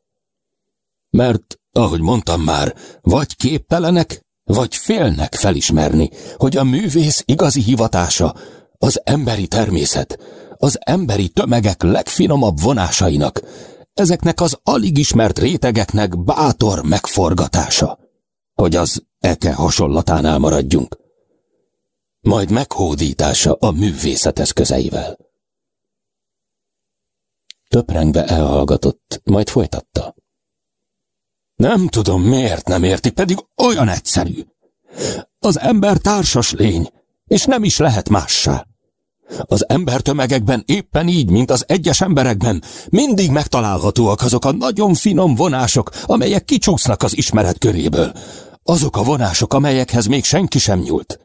Speaker 1: Mert, ahogy mondtam már, vagy képtelenek, vagy félnek felismerni, hogy a művész igazi hivatása az emberi természet, az emberi tömegek legfinomabb vonásainak, ezeknek az alig ismert rétegeknek bátor megforgatása, hogy az eke hasonlatánál maradjunk, majd meghódítása a művészet eszközeivel. Töprengve elhallgatott, majd folytatta. Nem tudom, miért nem érti, pedig olyan egyszerű. Az ember társas lény, és nem is lehet mássá. Az embertömegekben éppen így, mint az egyes emberekben, mindig megtalálhatóak azok a nagyon finom vonások, amelyek kicsúsznak az ismeret köréből. Azok a vonások, amelyekhez még senki sem nyúlt.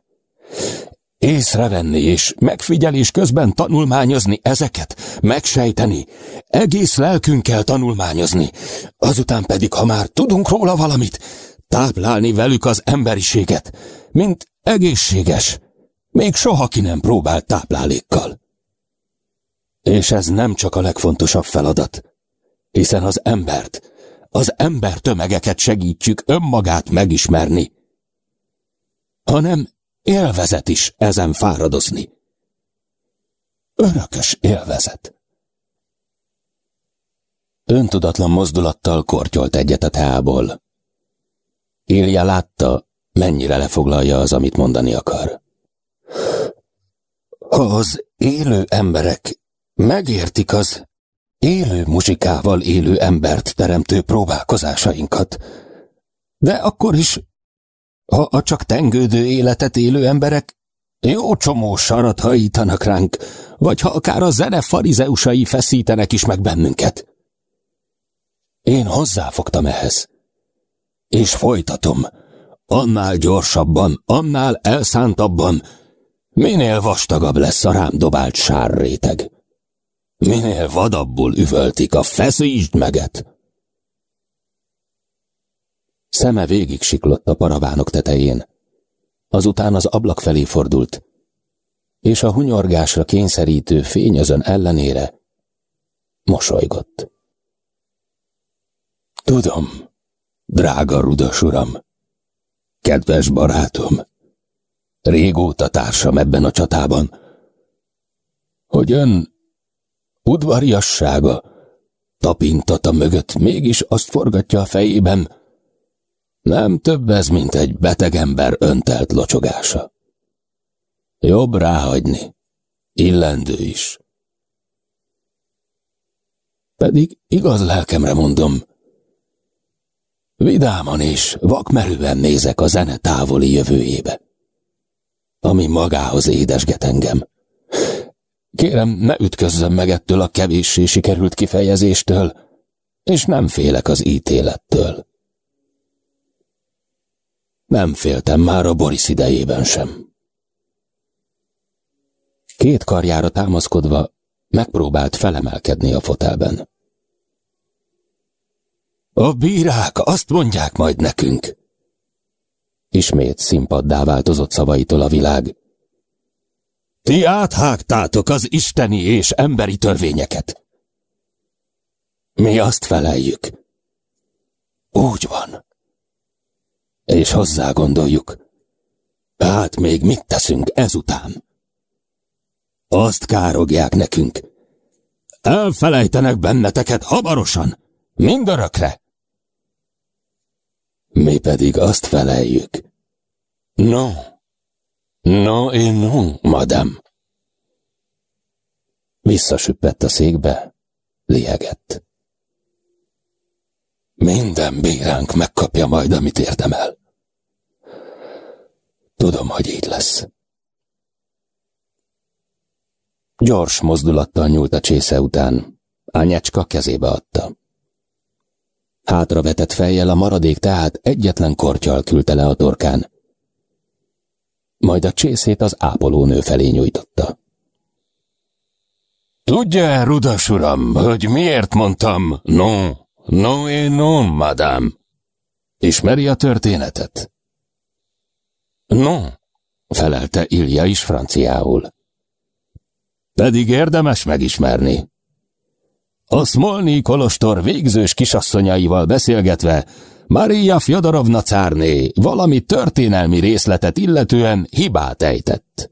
Speaker 1: Észrevenni és megfigyelés közben tanulmányozni ezeket, megsejteni, egész lelkünkkel tanulmányozni, azután pedig, ha már tudunk róla valamit, táplálni velük az emberiséget, mint egészséges, még soha ki nem próbált táplálékkal. És ez nem csak a legfontosabb feladat, hiszen az embert, az ember tömegeket segítjük önmagát megismerni, hanem élvezet is ezen fáradozni. Örökös élvezet. Öntudatlan mozdulattal kortyolt egyet a teából. Ilja látta, mennyire lefoglalja az, amit mondani akar. Ha az élő emberek megértik az élő muzsikával élő embert teremtő próbálkozásainkat, de akkor is, ha a csak tengődő életet élő emberek Jó csomó sarat hajítanak ránk, vagy ha akár a zene farizeusai feszítenek is meg bennünket. Én hozzáfogtam ehhez. És folytatom. Annál gyorsabban, annál elszántabban, minél vastagabb lesz a rám dobált sárréteg. Minél vadabbul üvöltik a feszítsd meget. Szeme végig siklott a paravánok tetején. Azután az ablak felé fordult, és a hunyorgásra kényszerítő fényözön ellenére mosolygott. Tudom, drága rudas uram, kedves barátom, régóta társam ebben a csatában, hogy ön udvariassága, tapintata mögött mégis azt forgatja a fejében, nem több ez, mint egy beteg ember öntelt locsogása. Jobb ráhagyni, illendő is. Pedig igaz lelkemre mondom, vidáman és vakmerően nézek a zene távoli jövőjébe, ami magához édesget engem. Kérem, ne ütközzön meg ettől a kevéssé sikerült kifejezéstől, és nem félek az ítélettől. Nem féltem már a Boris idejében sem. Két karjára támaszkodva megpróbált felemelkedni a fotelben. A bírák azt mondják majd nekünk. Ismét színpaddá változott szavaitól a világ. Ti áthágtátok az isteni és emberi törvényeket. Mi azt feleljük. Úgy van és hozzá gondoljuk. Hát még mit teszünk ezután? Azt károgják nekünk. Elfelejtenek benneteket hamarosan, mindörökre. Mi pedig azt feleljük. No, no én no, madam. Visszasüppett a székbe, liegett. Minden bíránk megkapja majd, amit érdemel. Tudom, hogy így lesz. Gyors mozdulattal nyúlt a csésze után. Ányecska kezébe adta. Hátra vetett fejjel a maradék tehát egyetlen kortyal küldte le a torkán. Majd a csészét az ápolónő felé nyújtotta. Tudja-e, rudas uram, hogy miért mondtam no? No et non, madame. Ismeri a történetet? No, felelte Ilja is franciául. Pedig érdemes megismerni. A Smolny kolostor végzős kisasszonyaival beszélgetve, Maria Fyodorovna cárné valami történelmi részletet illetően hibát ejtett.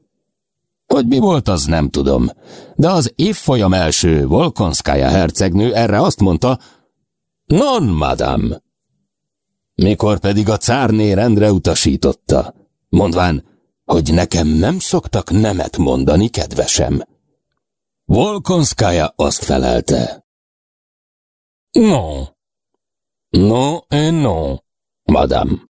Speaker 1: Hogy mi volt, az nem tudom, de az évfolyam első Volkonszkája hercegnő erre azt mondta, Non, madam. Mikor pedig a cárné rendre utasította, mondván, hogy nekem nem szoktak nemet mondani, kedvesem. Volkonszkája azt felelte. No. No et no, madam.